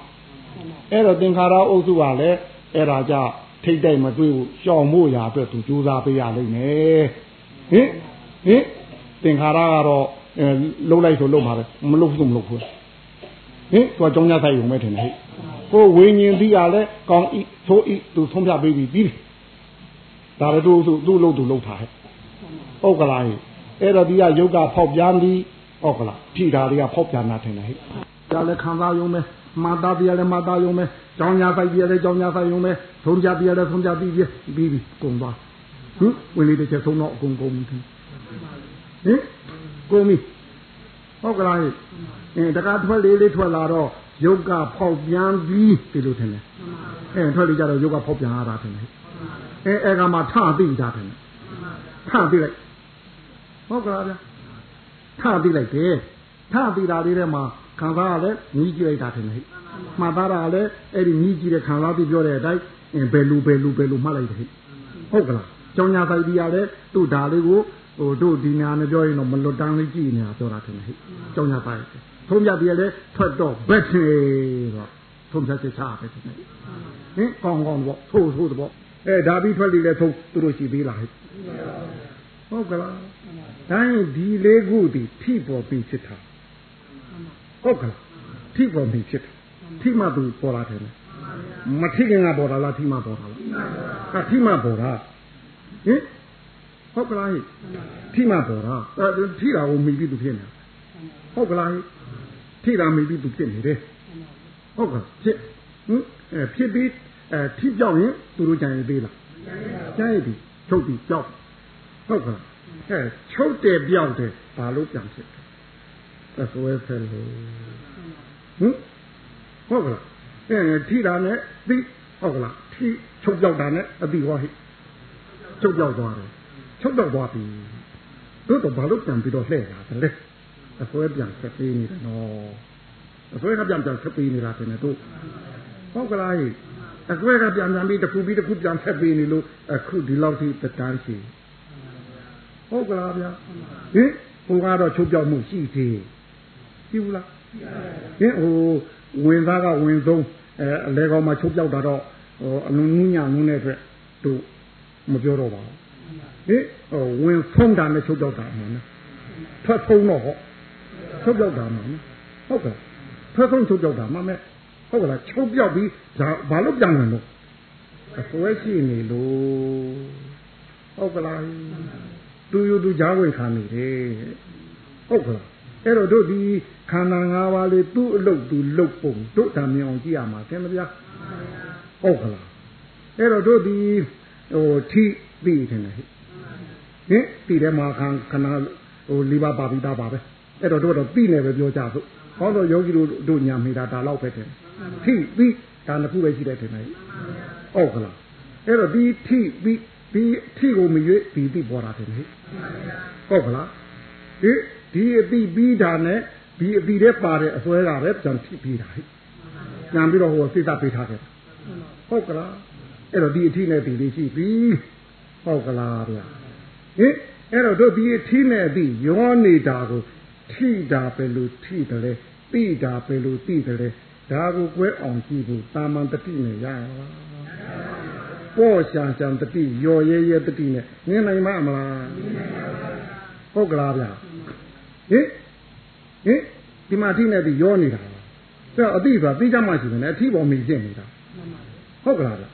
အဲ့တော့သင်္ခါရအုပ်စုကလည်းအဲ့ဒါကြထိတ်တိုက်မတွေ့ဘူးရှောင်ဖို့ရာအတွက်သူကြိုးစားပေးရလိမ့်မယ်ဟင်ဟင်သင်္ခါရကတော့အဲလှုပ်လိုက်ဆိုလှုပ်မှာပဲမလှုပ်ဘူးမလှုပ်ဘူးဟင်သူကကြောင်းကြဆိုင်ုံပဲထင်တယ်ဟိကိုဝိညာဉ်သီးကလည်းကောင်းဤသိုးဤသူဆုံးဖြတ်ပေးပြီးပြီးဒါလည်းသူသူ့လို့သူလုပ်ထားဟဲ့ဟုတ်ကလားအဲ့တော့ဒီကယုတ်ကဖောက်ပြန်ပြီးဟုတ်ကလားထိတာတွေကဖောက်ပြန်တာထင်တယ်ဟဲ့ဒါလည်းခံစားရုံပဲ မာတာပြရလည်းမာတာရုံပဲကြောင်းညာဆိုင်ပြရလည်းကြောင်းညာဆိုင်ရုံပဲသုံးကြပြရလည်းသုံးကြပြီးပြီးပြီးကုန်သွားဟင်ဝင်လေတစ်ချက်ဆုံးတော့အကုန်ကုန်ပြီဟင်ကုန်ပြီဟုတ်ကလားအင်းတကားထွက်လေးလေးထွက်လာတော့ယုတ်ကဖောက်ပြန်ပြီးဒီလိုထင်တယ်အဲထွက်လေးကြတော့ယုတ်ကဖောက်ပြန်ရတာထင်တယ်အဲအဲကမှထသိတာထင်တယ်ထသိလိုက်ဟုတ်ကလားဗျာထထသိလိုက်တယ်ထသိတာလေးထဲမှာ ခံစားရလဲမြည်ကြည့်လိုက်တာထင်တယ်မှတ်သားတာလည်းအဲ့ဒီမြည်ကြည့်တဲ့ခံစားပြီးပြောတဲ့အတိုင်းဘယ်လူဘယ်လူဘယ်လူမှတ်လိုက်တယ်ဟုတ်ကလားကျောင်းညာဆိုင်ဒီကလည်းသူ့ဓာလေးကိုဟိုတို့ဒီညာနဲ့ပြောရင်တော့မလွတ်တန်းလေးကြည့်နေတာပြောတာထင်တယ်ကျောင်းညာဆိုင်ထုံးပြပြီးလည်းထွက်တော့ဘက်နေတော့ထုံးပြချက်ချပဲထင်တယ်ဟင်ကောင်းကောင်းပေါ့ထိုးထိုးတော့အဲဒါပြီးထွက်ပြီးလဲထုံးသူတို့ရှိသေးလားဟဲ့ဟုတ်ကလားတိုင်းဒီလေးခုဒီထိပေါ်ပြီးဖြစ်တာ ဟုတ်ကလားထိပေါ်ပြီးဖြစ်တာထိမှသူပေါ်လာတယ်မထိခင်ကပေါ်တာလားထိမှပေါ်တာလားအထိမှပေါ်တာဟင်ဟုတ်ကလားထိမှပေါ်တာထိတာကိုမိပြီးသူဖြစ်နေဟုတ်ကလားထိတာမိပြီးသူဖြစ်နေတယ်ဟုတ်ကဲ့ဖြစ်ဟင်အဲဖြစ်ပြီးအဲထိပြောက်ရင်သူတို့ကြံရသေးလားကြံရပြီချုပ်ပြီးကြောက်ဟုတ်ကဲ့အဲချုပ်တယ်ပြောက်တယ်ဘာလို့ပြန်ဖြစ်တ ယ်သဆွဲဖဲလို့ဟင်ဟုတ်ကလားအဲထိတာနဲ့သိဟုတ်ကလားထိချုပ်ပြောက်တာနဲ့အတိဟောဟိချုပ်ပြောက်သွားတယ်ချုပ်ပြောက်သွားပြီတို့တော့ဘာလို့ပြန်ပြီးတော့လှည့်လာတယ်လဲအဆွဲပြန်ဆက်ပေးနေတယ်နော်အဆွဲကပြန်ပြန်ဆက်ပေးနေတာတင်တယ်တို့ဟုတ်ကလားဟိအဆွဲကပြန်ပြန်ပြီးတစ်ခုပြီးတစ်ခုပြန်ဆက်ပေးနေလို့အခုဒီလောက်ထိတန်းရှိဟုတ်ကလားဗျာဟင်ဟိုကတော့ချုပ်ပြောက်မှုရှိသေး ရှိဘူးလားဟင်ဟိုဝင်သားကဝင်ဆုံးအဲအလဲကောင်မှာချုပ်ပြောက်တာတော့ဟိုအနုနုညာနုနဲ့အတွက်တို့မပြောတော့ပါဘူးဟင်ဟိုဝင်ဆုံးတာနဲ့ချုပ်ပြောက်တာမှန်တယ်ထွက်ဆုံးတော့ဟောချုပ်ပြောက်တာမှန်ဟုတ်ကဲ့ထွက်ဆုံးချုပ်ပြောက်တာမှန်မဲ့ဟုတ်ကဲ့ချုပ်ပြောက်ပြီးဒါဘာလို့ပြန်လဲလို့အစွဲရှိနေလို့ဟုတ်ကလားသူယူသူကြားဝင်ခံနေတယ်ဟုတ်ကလား အဲ့တော့တို့ဒီခန္ဓာ၅ပါးလေးသူ့အလုပ်သူလုတ်ပုံတို့တံမြင်အောင်ကြည့်ရမှာသင်မဗျာဟုတ်ကလားအဲ့တော့တို့ဒီဟိုထိပြီးတယ်ဟင်ပြီးတယ်မှာခံခဏဟိုလိပါပါပြီးသားပါပဲအဲ့တော့တို့တော့ပြီးနေပဲပြောကြစို့ဟောတော့ယောဂီတို့တို့ညာမိတာဒါတော့ပဲတယ်ထိပြီးဒါနှစ်ခုပဲရှိတယ်ထင်တယ်ဟုတ်ကလားအဲ့တော့ဒီထိပြီးဒီထိကိုမရွေးပြီးပြီးပေါ်တာတယ်ဟဲ့ဟုတ်ကလားဒီ ဒီအတိပြီးတာနဲ့ဒီအတိတဲ့ပါတဲ့အစွဲကပဲပြန်ထိပြီးတာဟဲ့ပြန်ပြီးတော့ဟိုစိတ်သက်ပေးထားတယ်ဟုတ်ကလားအဲ့တော့ဒီအထိနဲ့ဒီလေးရှိပြီဟုတ်ကလားဗျာဟင်အဲ့တော့တို့ဒီအထိနဲ့ဒီရောနေတာကိုထိတာပဲလို့ထိတယ်လေတိတာပဲလို့တိတယ်လေဒါကိုကွဲအောင်ကြည့်ဖို့တာမန်တတိနဲ့ရရလားပေါ့ရှာရှာတတိရော်ရဲရဲတတိနဲ့ငင်းနိုင်မမလားဟုတ်ကလားဗျာ ဟင်ဟင်ဒီမှာအထိနဲ့ဒီရောနေတာဆိုတော့အတိဆိုတာသိကြမှရှိတယ်နဲ့အထိပေါ်မိဖြစ်နေတာဟုတ်ကလားဗျ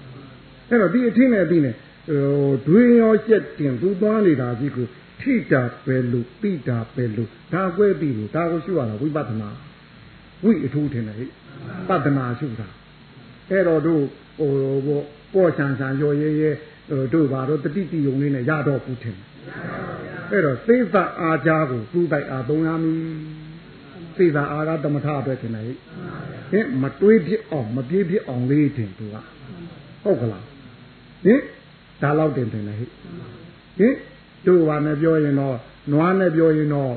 အဲ့တော့ဒီအထိနဲ့အတိနဲ့ဟိုဒွေရောကျက်တင်သူသွားနေတာကြီးကိုထိတာပဲလို့ပိတာပဲလို့ဒါကွဲပြီလို့ဒါကိုရှုရတာဝိပဿနာဝိအထူးထင်တယ်ဟဲ့ပတ္တနာရှုတာအဲ့တော့တို့ဟိုဘောပေါ့ဆန်ဆန်ရော်ရဲရဲတို့ဘာတော့တတိတိယုံလေးနဲ့ရတော့ဘူးထင် အဲ့တော့သေသအာကြကိုသူ့တိုက်အားသုံးရမည်သေသအာကတမထအတွက်ထင်တယ်ဟင်မတွေးဖြစ်အောင်မပြေးဖြစ်အောင်လေးထင်သူကဟုတ်ကလားဟင်ဒါတော့တင်တင်တယ်ဟဲ့ဟင်တို့ဘာနဲ့ပြောရင်တော့နွားနဲ့ပြောရင်တော့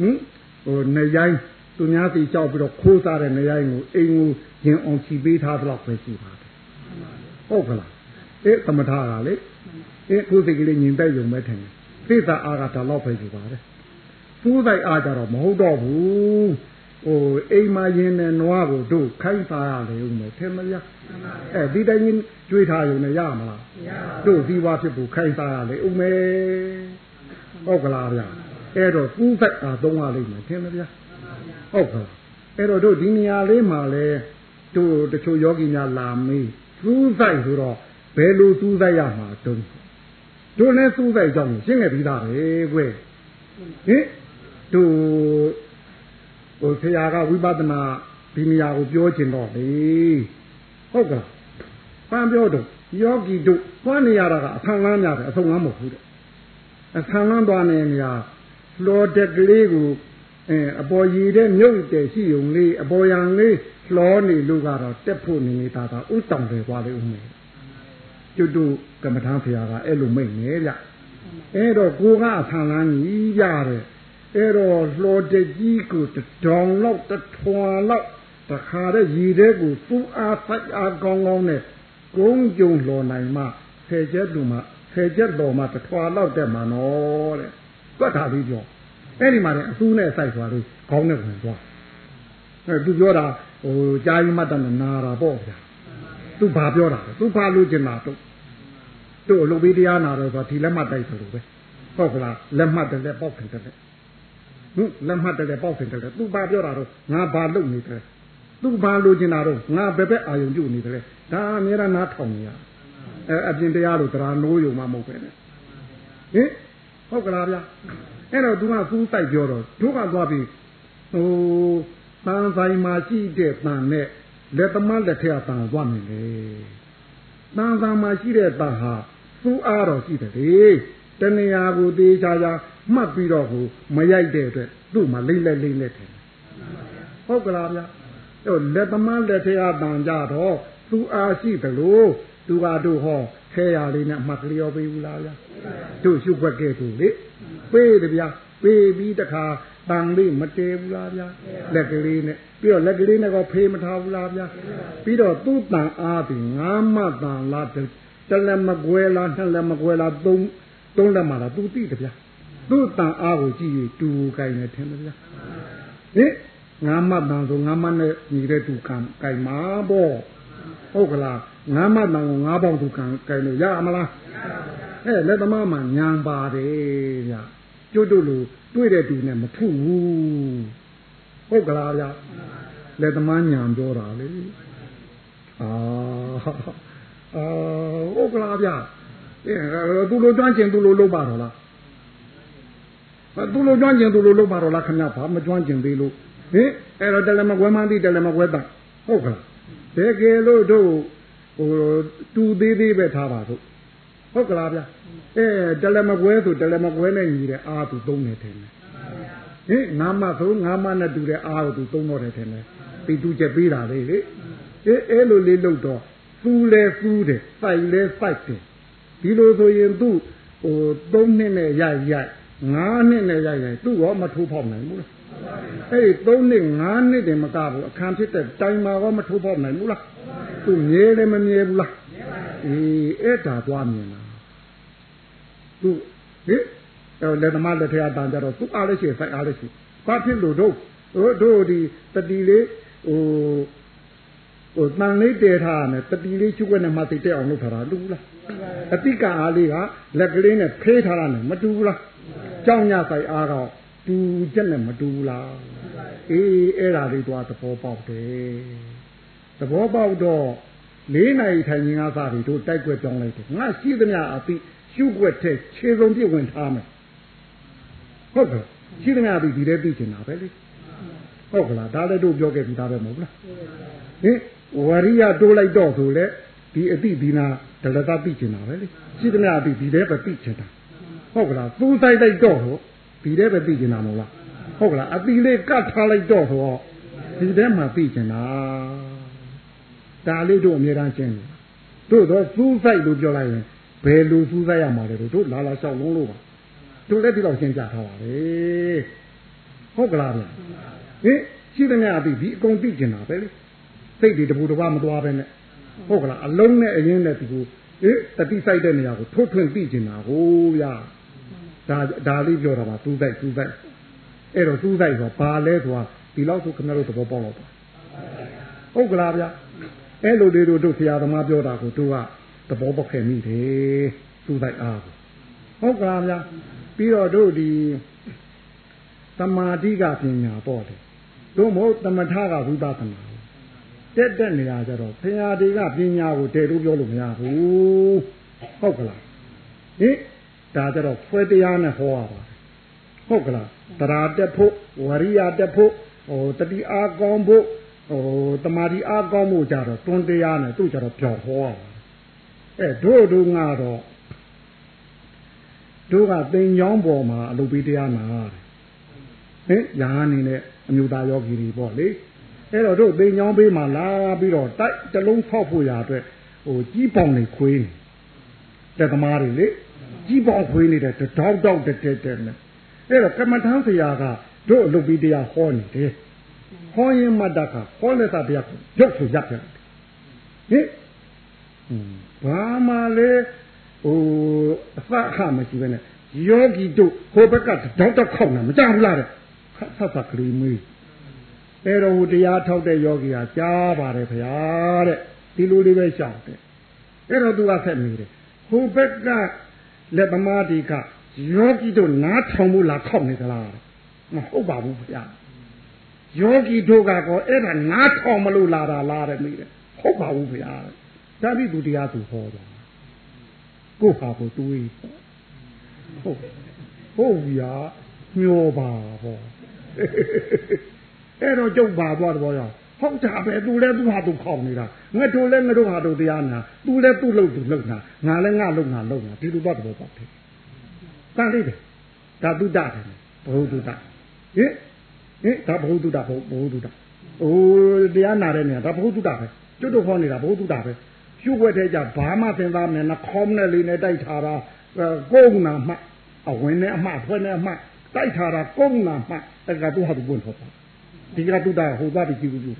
ဟင်ဟိုနေရိုင်းသူများစီကြောက်ပြီးတော့ခိုးစားတဲ့နေရိုင်းကိုအိမ်ကိုရင်အောင်ချီပေးထားတော့ပဲရှိပါတယ်ဟုတ်ကလားအေးသမထကလေအေးကိုယ်စိတ်ကလေးညင်တိုက်ရုံပဲထင်တယ် သိတာအားကဒါတော့ပဲရှိပါတယ်စူးတိုက်အားကြတော့မဟုတ်တော့ဘူးဟိုအိမ်မှာရင်နဲ့နွားကိုတို့ခိုင်းစားရတယ်ဦးမယ်ထင်မလားအဲဒီတိုင်းကြီးကြွေးထားရုံနဲ့ရမလားတို့ဒီဝါဖြစ်ဖို့ခိုင်းစားရတယ်ဦးမယ်ဟုတ်ကလားဗျအဲ့တော့စူးတိုက်အားသုံးရလိမ့်မယ်ထင်မလားဟုတ်ကဲ့အဲ့တော့တို့ဒီနေရာလေးမှာလဲတို့တချို့ယောဂီများလာမေးစူးစိုက်ဆိုတော့ဘယ်လိုစူးစိုက်ရမှာတုံး တို့လည်းစူးစိုက်ကြောင်းရှင်းခဲ့ပြီးသားပဲကွယ်ဟင်တို့ဟိုဆရာကဝိပဿနာဒီနေရာကိုပြောချင်တော့လေဟုတ်ကဲ့ပန်းပြောတော့ယောဂီတို့သွားနေရတာကအဆန်းလန်းများတယ်အဆုံးလန်းမဟုတ်ဘူးတဲ့အဆန်းလန်းသွားနေနေရလော်တက်ကလေးကိုအဲအပေါ်ရည်တဲ့မြုပ်တဲ့ရှိုံလေးအပေါ်ရန်လေးလှောနေလို့ကတော့တက်ဖို့နေနေတာကဥတောင်တယ်သွားလေဦးမယ် ကျွတ်တို့ကမ္မထာဖရာကအဲ့လိုမိတ်နေဗျအဲ့တော့ကိုကအဆန်လန်းကြီးကြတယ်ဟအဲ့တော့လှော်တကြီးကိုတောင်လောက်တထွာလောက်တခါတည်းရည်တဲ့ကိုသူ့အားစိုက်အားကောင်းကောင်းနဲ့ကုန်းကြုံလှော်နိုင်မှဆယ်ချက်လူမှဆယ်ချက်တော်မှတထွာလောက်တက်မှာနော်တဲ့တွက်တာလေးပြောအဲ့ဒီမှာလည်းအသူးနဲ့စိုက်သွားလို့ခေါင်းနဲ့ဝင်သွားအဲ့သူပြောတာဟိုကြာယူမှတ်တယ်နာတာပေါ့ဗျာ သူဘာပြောတာလဲသူဘာလို့ကျင်တာတော့တို့အလုပ်ပေးတရားနာတော့ဆိုဒီလက်မှတ်တိုက်ဆိုလို့ပဲဟုတ်ကလားလက်မှတ်တယ်လက်ပေါက်တယ်တဲ့ဟင်လက်မှတ်တယ်လက်ပေါက်တယ်တဲ့သူဘာပြောတာတော့ငါဘာလုပ်နေတယ်သူဘာလို့ကျင်တာတော့ငါဘယ်ဘက်အာယုံပြုနေတယ်ဒါအများအားနားထောင်နေရအဲအပြင်တရားလို့တရားနိုးယုံမှမဟုတ်ပဲနဲ့ဟင်ဟုတ်ကလားဗျာအဲ့တော့ तू ကစူးစိုက်ပြောတော့တို့ကသွားပြီးဟိုတန်ဆိုင်မှာရှိတဲ့တန်နဲ့ လက်သမားလက်ထက်ကတန်သွားမယ်လေတန်ဆိုင်မှာရှိတဲ့တန်ဟာစူးအားတော့ရှိတယ်လေတဏှာကိုသေးချာချာမှတ်ပြီးတော့ဟိုမရိုက်တဲ့အတွက်သူ့မှာလိမ့်လက်လိမ့်လက်တယ်ဟုတ်ကလားဗျာအဲ့လက်သမားလက်ထက်ကတန်ကြတော့သူအားရှိတယ်လို့သူကတို့ဟောခဲရလေးနဲ့အမှတ်ကလေးရောပေးဘူးလားဗျာတို့ရှုွက်ကဲတူလေပေးတယ်ဗျာ ပေးပြီးတခါတန်လေးမတဲဘူးလားဗျာလက်ကလေးနဲ့ပြီးတော့လက်ကလေးနဲ့ကဖေးမထားဘူးလားဗျာပြီးတော့သူ့တန်အားပြီးငါးမတန်လားတလက်မကွဲလားနှစ်လက်မကွဲလားသုံးသုံးလက်မှလားသူသိတယ်ဗျာသူ့တန်အားကိုကြည့်ပြီးတူကိုင်နေတယ်ဗျာဟင်ငါးမတန်ဆိုငါးမနဲ့ညီတဲ့တူကံကင်မှာပေါ့ဟုတ်ကလားငါးမတန်ကိုငါးပေါင်းတူကံကင်လို့ရမလားအဲလက်သမားမှညံပါတယ်ဗျာ ကျွတ်တို့လိုတွေ့တဲ့သူနဲ့မထုဘူးဟုတ်ကလားဗျာလက်သမားညံပြောတာလေအာအာဟုတ်ကလားဗျာအဲသူလိုကျွမ်းကျင်သူလိုလုပ်ပါတော့လားသူလိုကျွမ်းကျင်သူလိုလုပ်ပါတော့လားခင်ဗျာဘာမကျွမ်းကျင်သေးလို့ဟင်အဲ့တော့တယ်လမကွဲမှန်းသိတယ်လမကွဲတာဟုတ်ကလားတကယ်လို့တို့ဟိုတူသေးသေးပဲထားပါတို့ ဟုတ်ကလားဗျအဲတယ်လမကွဲဆိုတယ်လမကွဲနဲ့ညီတဲ့အားသူသုံးနေတယ်ဟင်ငါမဆိုငါမနဲ့တူတဲ့အားကိုသူသုံးတော့တယ်ထင်တယ်ပြီးသူချက်ပေးတာလေလေအဲအဲလိုလေးလို့တော့သူလဲသူတယ်စိုက်လဲစိုက်တယ်ဒီလိုဆိုရင်သူဟိုသုံးနှစ်နဲ့ရိုက်ရိုက်ငါးနှစ်နဲ့ရိုက်ရိုက်သူ့ရောမထိုးဖောက်နိုင်ဘူးလားအဲ့ဒီ3နှစ်5နှစ်တည်းမကဘူးအခန်းဖြစ်တဲ့တိုင်မှာရောမထိုးဖောက်နိုင်ဘူးလားသူမြဲတယ်မမြဲဘူးလား အေးအဲ့ဒါသွားမြင်လားသူဟင်အဲ့လက်သမားလက်ထက်အတန်ကြတော့သူအားလည်းရှိဆိုင်အားလည်းရှိဘာဖြစ်လို့တို့တို့တို့ဒီတတိလေးဟိုဟိုတန်လေးတည်ထားမယ်တတိလေးချုပ်ွက်နဲ့မှသိတဲ့အောင်လုပ်ထားတာလူလားအတိကအားလေးကလက်ကလေးနဲ့ဖေးထားတာနဲ့မတူဘူးလားကြောင်းညဆိုင်အားတော့တူချက်နဲ့မတူဘူးလားအေးအဲ့ဒါလေးတော့သဘောပေါက်တယ်သဘောပေါက်တော့ လေးနိုင်ထိုင်ခြင်းအစားတွေတို့တိုက်ွက်ပြောင်းလိုက်တယ်ငါရှိသမျှအသိရှုွက်တဲ့ခြေစုံပြည့်ဝင်ထားမယ်ဟုတ်ကဲ့ရှိသမျှအသိဒီထဲသိချင်တာပဲလေဟုတ်ကလားဒါလည်းတို့ပြောခဲ့ပြီးသားပဲမဟုတ်လားဟင်ဝရိယတိုးလိုက်တော့ဆိုလေဒီအတိဒီနာဒလတာသိချင်တာပဲလေရှိသမျှအသိဒီထဲပဲသိချင်တာဟုတ်ကလားသူးဆိုင်လိုက်တော့ဟိုဒီထဲပဲသိချင်တာမဟုတ်လားဟုတ်ကလားအတိလေးကတ်ထားလိုက်တော့ဟောဒီထဲမှာသိချင်တာ ဒါလေးတို့အများအားချင်းတို့တော့စူးစိုက်လို့ပြောလိုက်ရင်ဘယ်လိုစူးစိုက်ရမှာလဲတို့လာလာလျှောက်လုံးလို့ပါတို့လည်းဒီလောက်ရှင်းပြထားပါလေဟုတ်ကလားဗျဟင်ရှိသမျှအသိဒီအကုန်သိချင်တာပဲလေစိတ်တွေတပူတပမသွားပဲနဲ့ဟုတ်ကလားအလုံးနဲ့အရင်နဲ့ဒီကိုအေးတတိစိုက်တဲ့နေရာကိုထုတ်ထွင်သိချင်တာကိုဗျာဒါဒါလေးပြောတာပါသူ့ဆိုင်သူ့ဆိုင်အဲ့တော့သူ့ဆိုင်ဆိုဘာလဲဆိုတာဒီလောက်ဆိုခင်ဗျားတို့သဘောပေါက်တော့ပါဟုတ်ကလားဗျာ အဲ့လိုလေးတို့တို့ဆရာသမားပြောတာကိုတို့ကသဘောပေါက်ခဲ့မိတယ်သူ့ဆိုင်အားကိုဟုတ်ကလားဗျာပြီးတော့တို့ဒီသမာဓိကပညာပေါ့တယ်တို့မဟုတ်သမထကဝိပဿနာတက်တက်နေရကြတော့ဆရာတွေကပညာကိုတည်လို့ပြောလို့မရဘူးဟုတ်ကလားဟင်ဒါကြတော့ဖွဲတရားနဲ့ဟောရပါတယ်ဟုတ်ကလားတရားတက်ဖို့ဝရိယတက်ဖို့ဟိုတတိအားကောင်းဖို့ ဟိုတမာတိအားကောင်းဖို့ကြတော့တွန်းတရားနဲ့သူ့ကြတော့ပြောဟောရပါတယ်အဲတို့တို့ငါတော့တို့ကသင်္ချောင်းပေါ်မှာအလုပ်ပေးတရားနာတယ်ဟင်ညာအနေနဲ့အမျိုးသားယောဂီတွေပေါ့လေအဲ့တော့တို့သင်္ချောင်းပေးမှလာပြီးတော့တိုက်တလုံးဖောက်ဖို့ရအတွက်ဟိုကြီးပေါင်နေခွေးတက်သမားတွေလေကြီးပေါင်ခွေးနေတဲ့တောက်တောက်တက်တက်တက်နဲ့ဟအဲ့တော့ကမ္မထမ်းဆရာကတို့အလုပ်ပြီးတရားဟောနေတယ် ဟောရင်မတ္တကဟောလက်သာတရားရုပ်ဆိုရပ်ပြန်ဟင်ဘာမှလေဟိုအစအခမရှိပဲနဲ့ယောဂီတို့ဟိုဘက်ကတောက်တော့ခောက်နေမကြဘူးလားတဲ့ဆက်ဆက်ကလေးမေးအဲတော့ဟိုတရားထောက်တဲ့ယောဂီဟာကြားပါတယ်ဗျာတဲ့ဒီလိုလေးပဲရှောက်တယ်အဲ့တော့သူကဆက်နေတယ်ဟိုဘက်ကလက်သမားဒီကယောဂီတို့နားထောင်မှုလားခောက်နေသလားမဟုတ်ပါဘူးဗျာ ယောဂီတို့ကတော့အဲ့ဒါနားထောင်မလို့လာတာလားတဲ့မိတယ်ဟုတ်ပါဘူးဗျာဒါပြီးသူတရားသူဟောတာကိုဟာကိုတွေးဟုတ်ဟုတ်ဗျာညောပါဟောအဲ့တော့ကျုပ်ပါသွားတော့ရောဟုတ်တာပဲသူလည်းသူဟာသူခေါင်နေတာငါတို့လည်းငါတို့ဟာတို့တရားနာသူလည်းသူ့လို့သူလုပ်တာငါလည်းငါလုပ်ငါလုပ်တာဒီလိုတော့တော့ပေါ့တယ်တန်လေးတယ်ဒါတုဒ္ဒတယ်ဘုဟုတုဒ္ဒဟင် ဟင်ဒါဘုဟုတုဒ္ဒဘုဟုတုဒ္ဒဟိုတရားနာတဲ့နေရာဒါဘုဟုတုဒ္ဒပဲကျွတ်တို့ခေါ်နေတာဘုဟုတုဒ္ဒပဲရှုွက်တဲ့ကြဘာမှသင်သားမယ်နှခေါင်းနဲ့လေးနဲ့တိုက်ထားတာကိုယ်နာမှအဝင်နဲ့အမှဖွဲ့နဲ့အမှတိုက်ထားတာကိုယ်နာမှအဲ့ကသူဟာသူပွင့်ထွက်တာဒီကတုဒ္ဒဟိုသွားပြီးကြည့်ကြည့်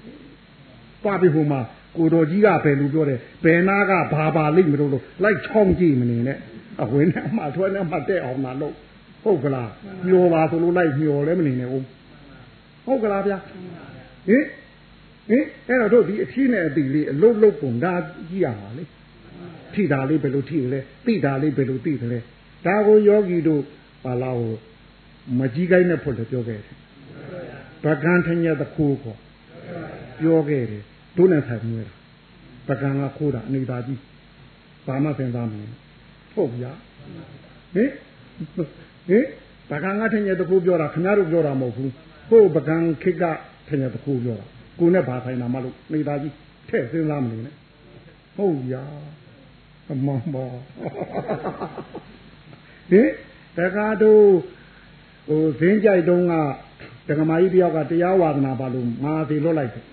သွားပြီးဟိုမှာကိုတော်ကြီးကဘယ်လိုပြောတယ်ဘယ်နာကဘာပါလိမ့်မလို့လို့လိုက်ချောင်းကြည့်မနေနဲ့အဝင်နဲ့အမှထွဲနဲ့အမှတဲ့အောင်လာလို့ဟုတ်ကလားမျောပါဆိုလို့လိုက်မျောလဲမနေနဲ့ဟုတ် ဟုတ်ကလားဗျာဟင်ဟင်အဲ့တော့တို့ဒီအထီးနဲ့အတီလေးအလုတ်လုတ်ပုံဒါကြည့်ရမှာလေထိတာလေးဘယ်လိုထိလဲသိတာလေးဘယ်လိုသိတယ်လဲဒါကိုယောဂီတို့ပါလာကိုမကြီးကိုင်းနဲ့ဖွင့်တယ်ပြောခဲ့တယ်ပကံထညတခုကိုပြောခဲ့တယ်တို့နဲ့ဆိုင်မြဲတာပကံကခိုးတာအနေသာကြီးဘာမှသင်သားမလို့ဟုတ်ဗျာဟင်ဟင်ပကံကထညတခုပြောတာခင်ဗျားတို့ပြောတာမဟုတ်ဘူး ဟိုပကံခိကထညတခုပြောတာကိုနဲ့ဘာဆိုင်တာမလို့နေသားကြီးထဲ့စဉ်းစားမနေနဲ့ဟုတ်ဗျာအမှန်ပါဟင်တက္ကသိုလ်ဟိုဇင်းကြိုက်တုန်းကတက္ကမကြီးတယောက်ကတရားဝါဒနာပါလို့မာစီလွတ်လိုက်တယ်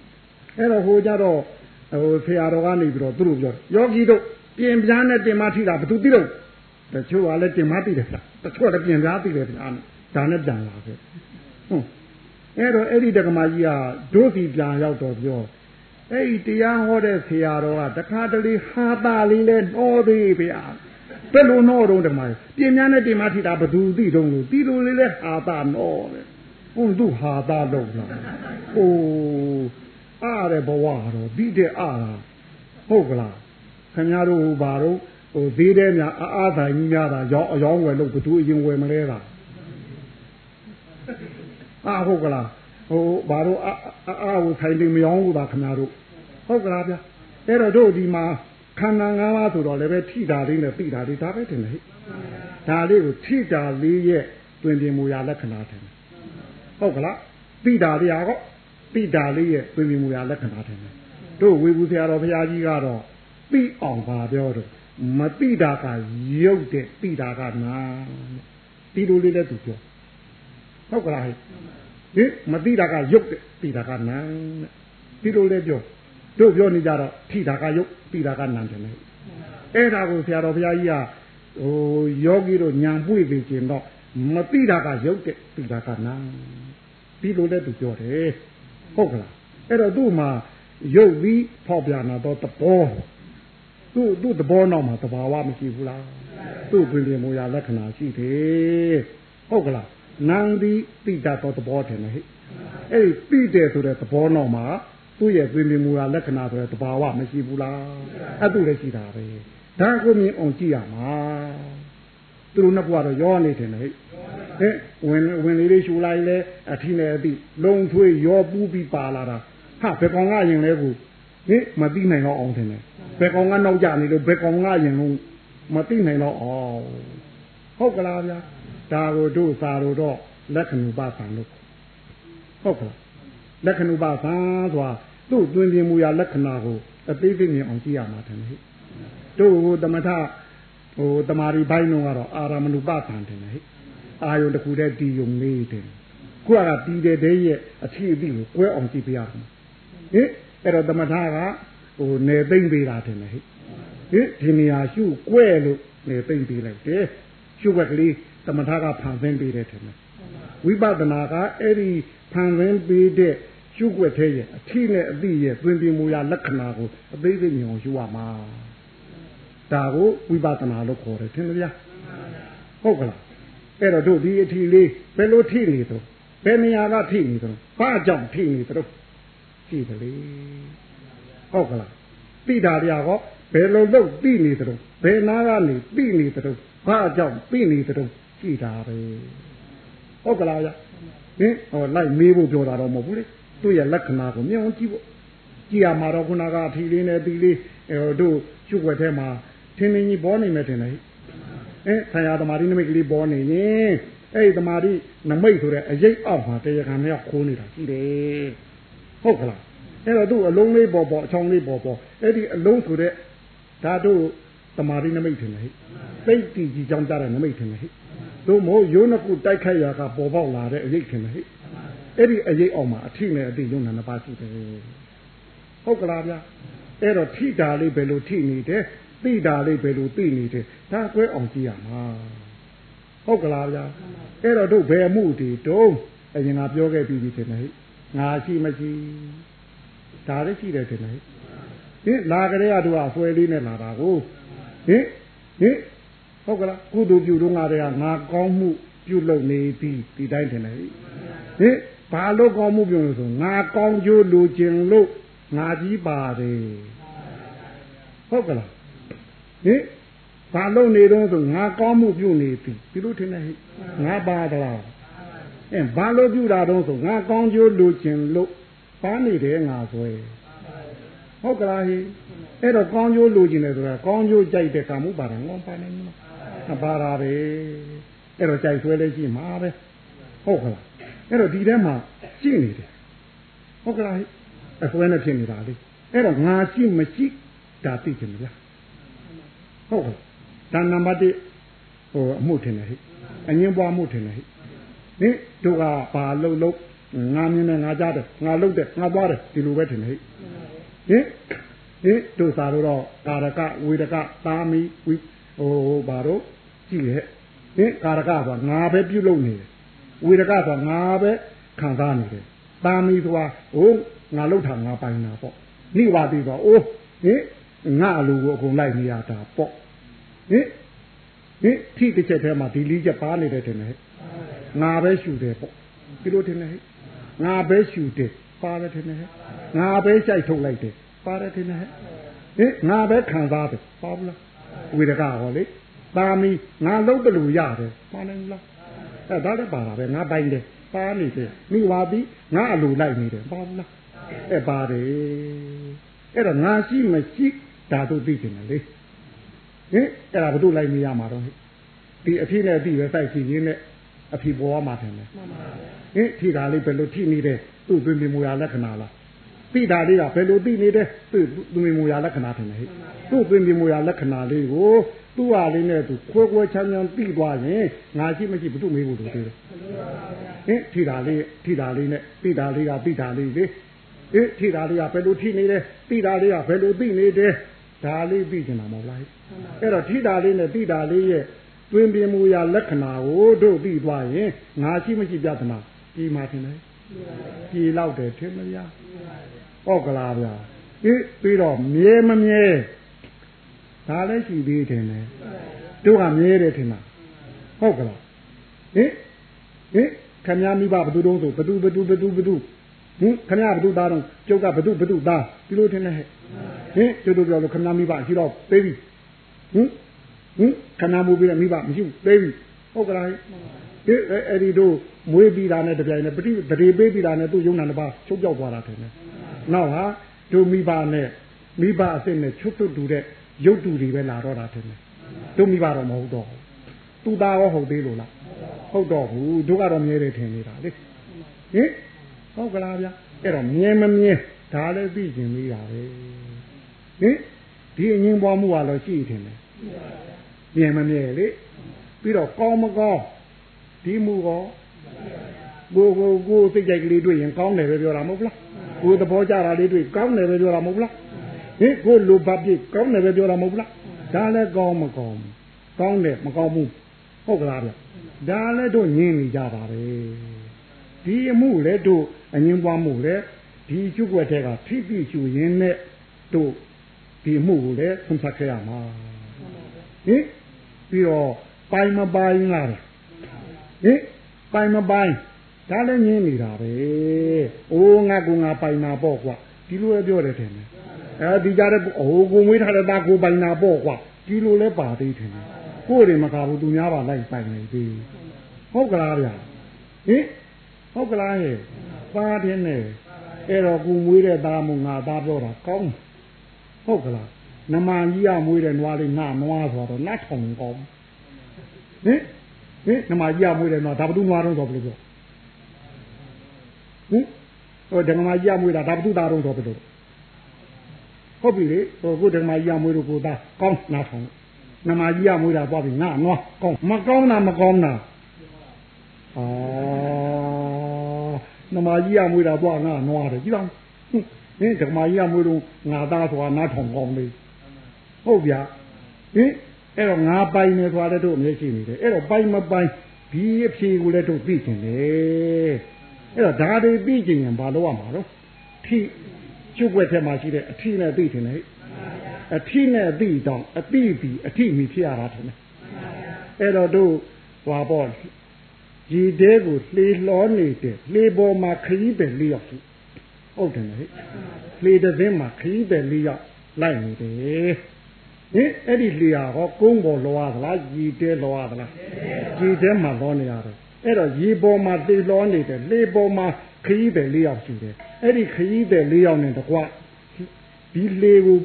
အဲ့တော့ဟိုကြတော့ဟိုဆရာတော်ကနေပြီးတော့သူတို့ပြောယောဂီတို့ပြင်ပြားနဲ့တင်မထိတာဘသူသိတော့တချို့ကလည်းတင်မသိတယ်ဗျတချို့ကပြင်ပြားသိတယ်ဗျာဒါနဲ့ပြန်လာခဲ့ဟုတ် အဲ့တော့အဲ့ဒီတက္ကမကြီးကဒုစီပြန်ရောက်တော့ပြောအဲ့ဒီတရားဟောတဲ့ဆရာတော်ကတခါတလေဟာတာလေးလဲနှောသေးဗျာဘယ်လိုနှောတော့တမပြင်များနဲ့တင်မထိတာဘသူသိတော့လို့တီလိုလေးလဲဟာတာနှောတယ်ဟုတ်သူဟာတာတော့လားဟိုအားတဲ့ဘဝတော့ပြီးတဲ့အားလားဟုတ်ကလားခင်ဗျားတို့ဘာတော့ဟိုသေးတဲ့များအားအားဆိုင်ကြီးများတာရောင်းအယောင်းဝယ်လို့ဘသူအရင်ဝယ်မလဲတာ အာဟုတ်ကလားဟိုဘာလို့အာအာဟိုထိုင်နေမယောင်းဘူးပါခင်ဗျားတို့ဟုတ်ကလားဗျအဲ့တော့တို့ဒီမှာခန္ဓာ၅ပါးဆိုတော့လည်းပဲထိတာလေးနဲ့သိတာလေးဒါပဲတင်တယ်ဟဲ့ဒါလေးကိုထိတာလေးရဲ့တွင်ပြင်မူရာလက္ခဏာတယ်ဟုတ်ကလားသိတာလေးကတော့သိတာလေးရဲ့တွင်ပြင်မူရာလက္ခဏာတယ်တို့ဝေဘူးဆရာတော်ဘုရားကြီးကတော့သိအောင်ပါပြောတော့မသိတာကရုပ်တဲ့သိတာကနာဒီလိုလေးလည်းသူပြော ဟုတ်ကလားဟဲ့ဟင်မသိတာကရုပ်တဲ့သိတာကနာဒီလိုလေးပြောတို့ပြောနေကြတော့ထိတာကရုပ်သိတာကနာတယ်လေအဲ့ဒါကိုဆရာတော်ဘုရားကြီးကဟိုယောဂီတို့ညာပွေပြီကျင်တော့မသိတာကရုပ်တဲ့သိတာကနာဒီလိုလည်းသူပြောတယ်ဟုတ်ကလားအဲ့တော့သူ့မှာရုပ်ပြီးဖောက်ပြန်လာတော့တဘောသူ့သူ့တဘောနောက်မှာတဘာဝမရှိဘူးလားသူ့တွင်ပြင်မူရာလက္ခဏာရှိတယ်ဟုတ်ကလား နံဒီတိတာတော့သဘောတယ်ဟဲ့အဲ့ဒီတိတယ်ဆိုတဲ့သဘောနောက်မှာသူ့ရဲ့တွင်ပြင်မူရာလက္ခဏာဆိုတဲ့တဘာဝမရှိဘူးလားအဲ့သူလည်းရှိတာပဲဒါကိုမြင်အောင်ကြည့်ရမှာသူတို့နှစ်ခုကတော့ရောနေတယ်ဟဲ့ဟဲ့ဝင်ဝင်လေးလေးရှူလိုက်လဲအထီးနဲ့အတိလုံထွေးရောပူးပြီးပါလာတာဟာဘယ်ကောင်ကရင်လဲကိုဟင်မသိနိုင်တော့အောင်တယ်ဘယ်ကောင်ကနောက်ကြနေလို့ဘယ်ကောင်ကရင်လုံးမသိနိုင်တော့အောင်ဟုတ်ကလားဗျာ ဒါကိုတို့စာတို့တော့လက္ခဏုပသံလို့ဟုတ်ကဲ့လက္ခဏုပသံဆိုတာသူ့တွင်ပြမူရာလက္ခဏာကိုအသေးသေးမြင်အောင်ကြည့်ရမှာတယ်ဟဲ့တို့ဟိုတမထဟိုတမာရီဘိုင်းတော့ကတော့အာရမဏုပသံတယ်ဟဲ့အာယုန်တစ်ခုတည်းတီယုံလေးတယ်ခုကတီးတဲ့တဲ့ရဲ့အထီးအသည့်ကိုကွဲအောင်ကြည့်ပြရမှာဟင်အဲ့တော့တမထကဟိုနေသိမ့်ပေးတာတယ်ဟဲ့ဟင်ဒီနေရာရှုကွဲလို့နေသိမ့်ပေးလိုက်တယ်ရှုွက်ကလေး တမထကဖန်ဆင်းပေးတယ်ထင်တယ်ဟဝိပဿနာကအဲ့ဒီဖန်ဆင်းပေးတဲ့ရှုွက်သေးရဲ့အထီးနဲ့အတိရဲ့သွင်ပြင်မူရလက္ခဏာကိုအသေးစိတ်မြင်အောင်ရှုရမှာဒါကိုဝိပဿနာလို့ခေါ်တယ်ထင်ကြလားဟုတ်ကလားအဲ့တော့တို့ဒီအထီးလေးဘယ်လိုထိနေတော့ဘယ်နေရာကထိနေတော့ဘာကြောင့်ထိနေတော့ကြည့်တယ်လေဟုတ်ကလားတိတာတရားဟောဘယ်လိုလုပ်သိနေတော့ဘယ်နာကနေသိနေတော့ဘာကြောင့်သိနေတော့ ကြည့်တာပဲဟုတ်ကလားဗျဟင်ဟောလိုက်မေးဖို့ပြောတာတော့မဟုတ်ဘူးလေသူ့ရဲ့လက္ခဏာကိုမြင်အောင်ကြည့်ဖို့ကြည့်ရမှာတော့ခုနကအထီလေးနဲ့ဒီလေးဟိုတို့ရှုွက်ထဲမှာထင်းထင်းကြီးပေါ်နေမယ်ထင်တယ်အဲဆရာသမားဒီနမိတ်ကလေးပေါ်နေရင်အဲ့ဒီသမားဒီနမိတ်ဆိုတဲ့အရေးအောက်မှာတရားခံနဲ့ခိုးနေတာရှိတယ်ဟုတ်ကလားအဲ့တော့သူ့အလုံးလေးပေါ်ပေါ်အချောင်းလေးပေါ်ပေါ်အဲ့ဒီအလုံးဆိုတဲ့ဓာတုသမာဓိနမိတ်ထင်တယ်ဟဲ့သိတည်ကြီးကြောင်းကြတဲ့နမိတ်ထင်တယ်ဟဲ့ တို့မို့ရိုးနှစ်ခုတိုက်ခိုက်ရာကပေါ်ပေါက်လာတဲ့အရေးထင်တယ်ဟဲ့အဲ့ဒီအရေးအောင်မှာအထိနဲ့အတိယုံနာနှစ်ပါးရှိတယ်ဟုတ်ကလားဗျာအဲ့တော့ထိတာလေးဘယ်လိုထိနေတယ်သိတာလေးဘယ်လိုသိနေတယ်ဒါကွဲအောင်ကြည့်ရမှာဟုတ်ကလားဗျာအဲ့တော့တို့ဘယ်မှုတွေတုံးအရင်ကပြောခဲ့ပြီးပြီထင်တယ်ဟဲ့ငါရှိမရှိဒါလည်းရှိတယ်ထင်တယ်ဟင်လာကြတဲ့ကတို့အဆွဲလေးနဲ့လာတာကိုဟင်ဟင် ဟုတ်ကလားကုသိုလ်ပြုတော့ငါတွေကငါကောင်းမှုပြုလုပ်နေပြီးဒီတိုင်းထင်တယ်ဟင်ဘာလို့ကောင်းမှုပြုလို့ဆိုငါကောင်းကျိုးလူခြင်းလို့ငါကြီးပါတယ်ဟုတ်ကလားဟင်ဘာလို့နေတော့ဆိုငါကောင်းမှုပြုနေပြီဒီလိုထင်တယ်ဟဲ့ငါပါတလားအဲဘာလို့ပြုတာတော့ဆိုငါကောင်းကျိုးလူခြင်းလို့ပါနေတယ်ငါဆွဲဟုတ်ကလားဟိအဲ့တော့ကောင်းကျိုးလိုချင်တယ်ဆိုတာကောင်းကျိုးကြိုက်တဲ့ကာမှုပါတာငေါပါနေမှာ ပါတာပဲအဲ့တော့ကြိုက်ဆွဲလဲရှိမှာပဲဟုတ်ကလားအဲ့တော့ဒီထဲမှာရှိနေတယ်ဟုတ်ကလားဟိအဆွဲနဲ့ဖြစ်နေတာလေအဲ့တော့ငါရှိမရှိဒါသိချင်တယ်ဗျာဟုတ်ကဲ့ဒါနံပါတ်1ဟိုအမှုထင်တယ်ဟိအငင်းပွားမှုထင်တယ်ဟိဟင်တို့ကဘာလုံလုံငါမြင်တယ်ငါကြားတယ်ငါလုံတယ်ငါသွားတယ်ဒီလိုပဲထင်တယ်ဟိဟင်ဟင်တို့သာတော့ကာရကဝေဒကသာမီဝိဟိုဘာတော့ ကြည့်ရဲ့ဟင်ကာရကဆိုတာငါပဲပြုလုပ်နေတယ်ဝေဒကဆိုတာငါပဲခံစားနေတယ်သာမီဆိုတာဟိုငါလှုပ်တာငါပိုင်တာပေါ့နိဝါတိဆိုတာအိုးဟင်ငါအလိုကိုအကုန်လိုက်နေရတာပေါ့ဟင်ဟင်ထိတစ်ချက်ထဲမှာဒီလေးချက်ပါနေတယ်တင်လေငါပဲရှူတယ်ပေါ့ဒီလိုတင်လေငါပဲရှူတယ်ပါတယ်တင်လေငါပဲကြိုက်ထုတ်လိုက်တယ်ပါတယ်တင်လေဟင်ငါပဲခံစားတယ်ပါဘူးလားဝေဒကဟောလေ ပါမီငါလုံးတလူရတယ်ပါနိုင်လားအဲဒါလည်းပါတာပဲငါပိုင်တယ်ပါနေတယ်မိဝါပြီးငါအလိုလိုက်နေတယ်ပါဘူးလားအဲပါတယ်အဲ့တော့ငါရှိမရှိဒါတို့သိချင်တယ်လေဟင်အဲ့ဒါဘု து လိုက်မရမှာတော့ဒီအဖြစ်နဲ့အပြီးပဲစိုက်ကြည့်ရင်းနဲ့အဖြစ်ပေါ်မှာတယ်မှန်ပါဟင်ထိတာလေးဘယ်လိုထိနေတယ်သူ့သွင်းပြမူရလက္ခဏာလားသိတာလေးကဘယ်လိုသိနေတယ်သူ့သွင်းပြမူရလက္ခဏာထင်တယ်ဟဲ့သူ့သွင်းပြမူရလက္ခဏာလေးကို သူ့ဟာလေးနဲ့သူခွဲခွဲချမ်းချမ်းသိသွားရင်ငါရှိမရှိဘု து မေးဖို့လိုသေးတယ်ဟင်ထိတာလေးထိတာလေးနဲ့သိတာလေးကသိတာလေးလေအေးထိတာလေးကဘယ်လိုထိနေတယ်သိတာလေးကဘယ်လိုသိနေတယ်ဒါလေးသိချင်တာမဟုတ်လားအဲ့တော့ထိတာလေးနဲ့သိတာလေးရဲ့တွင်ပြမူရာလက္ခဏာကိုတို့သိသွားရင်ငါရှိမရှိပြဿနာပြီးမှထင်တယ်ပြေလောက်တယ်ထင်မလားဟုတ်ကလားဗျာအေးပြီးတော့မြဲမမြဲ ဒါလည်းရှိသေးတယ်နဲ့တို့ကမြဲတယ်ထင်လားဟုတ်ကလားဟင်ဟင်ခမည်းမိဘဘသူတုံးဆိုဘသူဘသူဘသူဘသူဟင်ခမည်းဘသူသားတော့ကျုပ်ကဘသူဘသူသားဒီလိုထင်တယ်ဟဲ့ဟင်ကျုပ်တို့ပြောလို့ခမည်းမိဘရှိတော့ပေးပြီဟင်ဟင်ခဏမူပြီးတော့မိဘမရှိဘူးပေးပြီဟုတ်ကလားဟဲ့အဲ့ဒီတို့မွေးပြီးတာနဲ့တပြိုင်နဲ့ပฏิတရေပေးပြီးတာနဲ့သူ့ယုံနာတစ်ပါးချုပ်ပြောက်သွားတာထင်တယ်နောက်ဟာတို့မိဘနဲ့မိဘအစ်စ်နဲ့ချွတ်တွတ်တူတဲ့ ရုပ်တူတွေပဲလာတော့တာထင်တယ်တို့မိဘတော့မဟုတ်တော့ဘူးသူသားရောဟုတ်သေးလို့လားဟုတ်တော့ဘူးတို့ကတော့မြဲတယ်ထင်နေတာလေဟင်ဟုတ်ကလားဗျအဲ့တော့မြဲမမြဲဒါလည်းသိကျင်မိတာပဲဟင်ဒီအငင်းပွားမှုကတော့ရှိထင်တယ်မြဲမမြဲလေပြီးတော့ကောင်းမကောင်းဒီမှုကောကိုကိုကိုစိတ်ကြိုက်ကလေးတွေ့ရင်ကောင်းတယ်ပဲပြောတာမဟုတ်လားကိုသဘောကြတာလေးတွေ့ကောင်းတယ်ပဲပြောတာမဟုတ်လား ဟင်ကိုလိုဘပြည့်ကောင်းတယ်ပဲပြောတာမဟုတ်လားဒါလည်းကောင်းမကောင်းကောင်းတယ်မကောင်းဘူးဟုတ်ကလားဗျဒါလည်းတို့ညင်းနေကြပါပဲဒီအမှုလည်းတို့အငင်းပွားမှုလည်းဒီကျွတ်ွက်တဲ့ကထိပိချူရင်းနဲ့တို့ဒီအမှုကိုလည်းဆုံးဖြတ်ခဲ့ရမှာဟင်ပြီးတော့ပိုင်မပိုင်လားဟင်ပိုင်မပိုင်ဒါလည်းညင်းနေတာပဲအိုးငါကငါပိုင်နာပေါ့ကွာဒီလိုပဲပြောတယ်ထင်တယ် အဲဒီကြတဲ့ဟိုကိုမွေးထားတဲ့သားကိုပိုင်နာပေါ့ကွာဒီလိုလဲပါသေးတယ်ကိုယ်တွေမကဘူးသူများပါလိုက်ပိုင်နေသေးဟုတ်ကလားဗျာဟင်ဟုတ်ကလားဟဲ့ပါတယ်နဲ့အဲ့တော့ကိုမွေးတဲ့သားမငါသားပြောတာကောင်းဟုတ်ကလားနမကြီးကမွေးတဲ့နွားလေးငါနွားဆိုတော့နတ်ထောင်ကောင်းဟင်ဟင်နမကြီးကမွေးတဲ့နွားဒါဘသူနွားတော့ဆိုဘယ်လိုပြောဟင်ဟိုဓမ္မကြီးကမွေးတာဒါဘသူသားတော့ဆိုဘယ်လို ဟုတ်ပြီလေဟိုကိုဓမ္မကြီးကမွေးလို့ကိုသားကောင်းနားထောင်နမကြီးကမွေးတာသွားပြီငါနွားကောင်းမကောင်းတာမကောင်းတာအာနမကြီးကမွေးတာသွားငါနွားတယ်ကြည့်တော့ဟင်ဓမ္မကြီးကမွေးလို့ငါသားဆိုတာနားထောင်ကောင်းလေဟုတ်ဗျာဟင်အဲ့တော့ငါပိုင်နေသွားတဲ့တို့အမျက်ရှိနေတယ်အဲ့တော့ပိုင်မပိုင်ဒီအဖြေကိုလည်းတို့သိကျင်တယ်အဲ့တော့ဒါတွေသိကျင်ရင်ဘာလုပ်ရမှာတော့ထိ ကျွတ်ွက်ထဲမှာရှိတဲ့အထီနဲ့သိကျင်တယ်အထီနဲ့သိတော့အတိပြီးအထီမိဖြစ်ရတာထင်တယ်အဲ့တော့တို့ဟွာပေါ့ဒီတဲကိုလှေလှောနေတဲ့လှေပေါ်မှာခရီးပဲလေးယောက်ရှိဟုတ်တယ်လေလှေတစ်စင်းမှာခရီးပဲလေးယောက်လိုက်နေတယ်ဟင်အဲ့ဒီလေဟာဟောကုန်းပေါ်လောရသလားရေတဲလောရသလားရေတဲမှာလောနေရတယ်အဲ့တော့ရေပေါ်မှာတေလောနေတယ်လေပေါ်မှာ ခရီးပဲလေးယောက်ရှိတယ်အဲ့ဒီခရီးပဲလေးယောက်နဲ့တကွဒီလေကို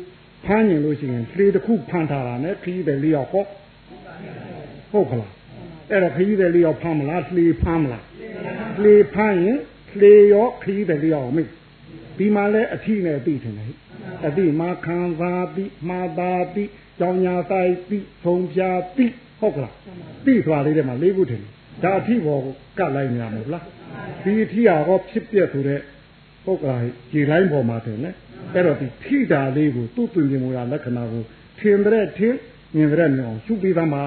ဖမ်းရင်လို့ရှိရင်လေတစ်ခုဖမ်းထားတာနဲ့ခရီးပဲလေးယောက်ဟောဟုတ်ကလားအဲ့တော့ခရီးပဲလေးယောက်ဖမ်းမလားလေဖမ်းမလားလေဖမ်းရင်လေရောခရီးပဲလေးယောက်မိဒီမှာလဲအထီးနဲ့သိတယ်ဟဲ့အတိမာခံသာတိမာသာတိကြောင်ညာဆိုင်တိထုံဖြာတိဟုတ်ကလားတိသွားလေးတဲ့မှာလေးခုထင် ဒါအထိပေါ်ကတ်လိုက်နေရမို့လားဒီအထိဟာဟောဖြစ်ပြဆိုတဲ့ဟုတ်ကလားကြည်လိုက်ပေါ်မှာတယ်နဲ့အဲ့တော့ဒီထိတာလေးကိုသူ့တွင်ပြင်မူရလက္ခဏာကိုထင်တဲ့ထင်မြင်တဲ့မြင်အောင်ရှုပြီးသားမှာ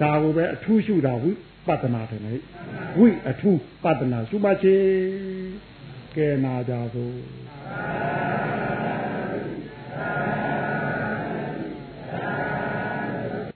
ဒါကိုပဲအထူးရှုတာဝိပဿနာတယ်လေဝိအထူးပဿနာရှုမှချင်းကဲနာကြသို့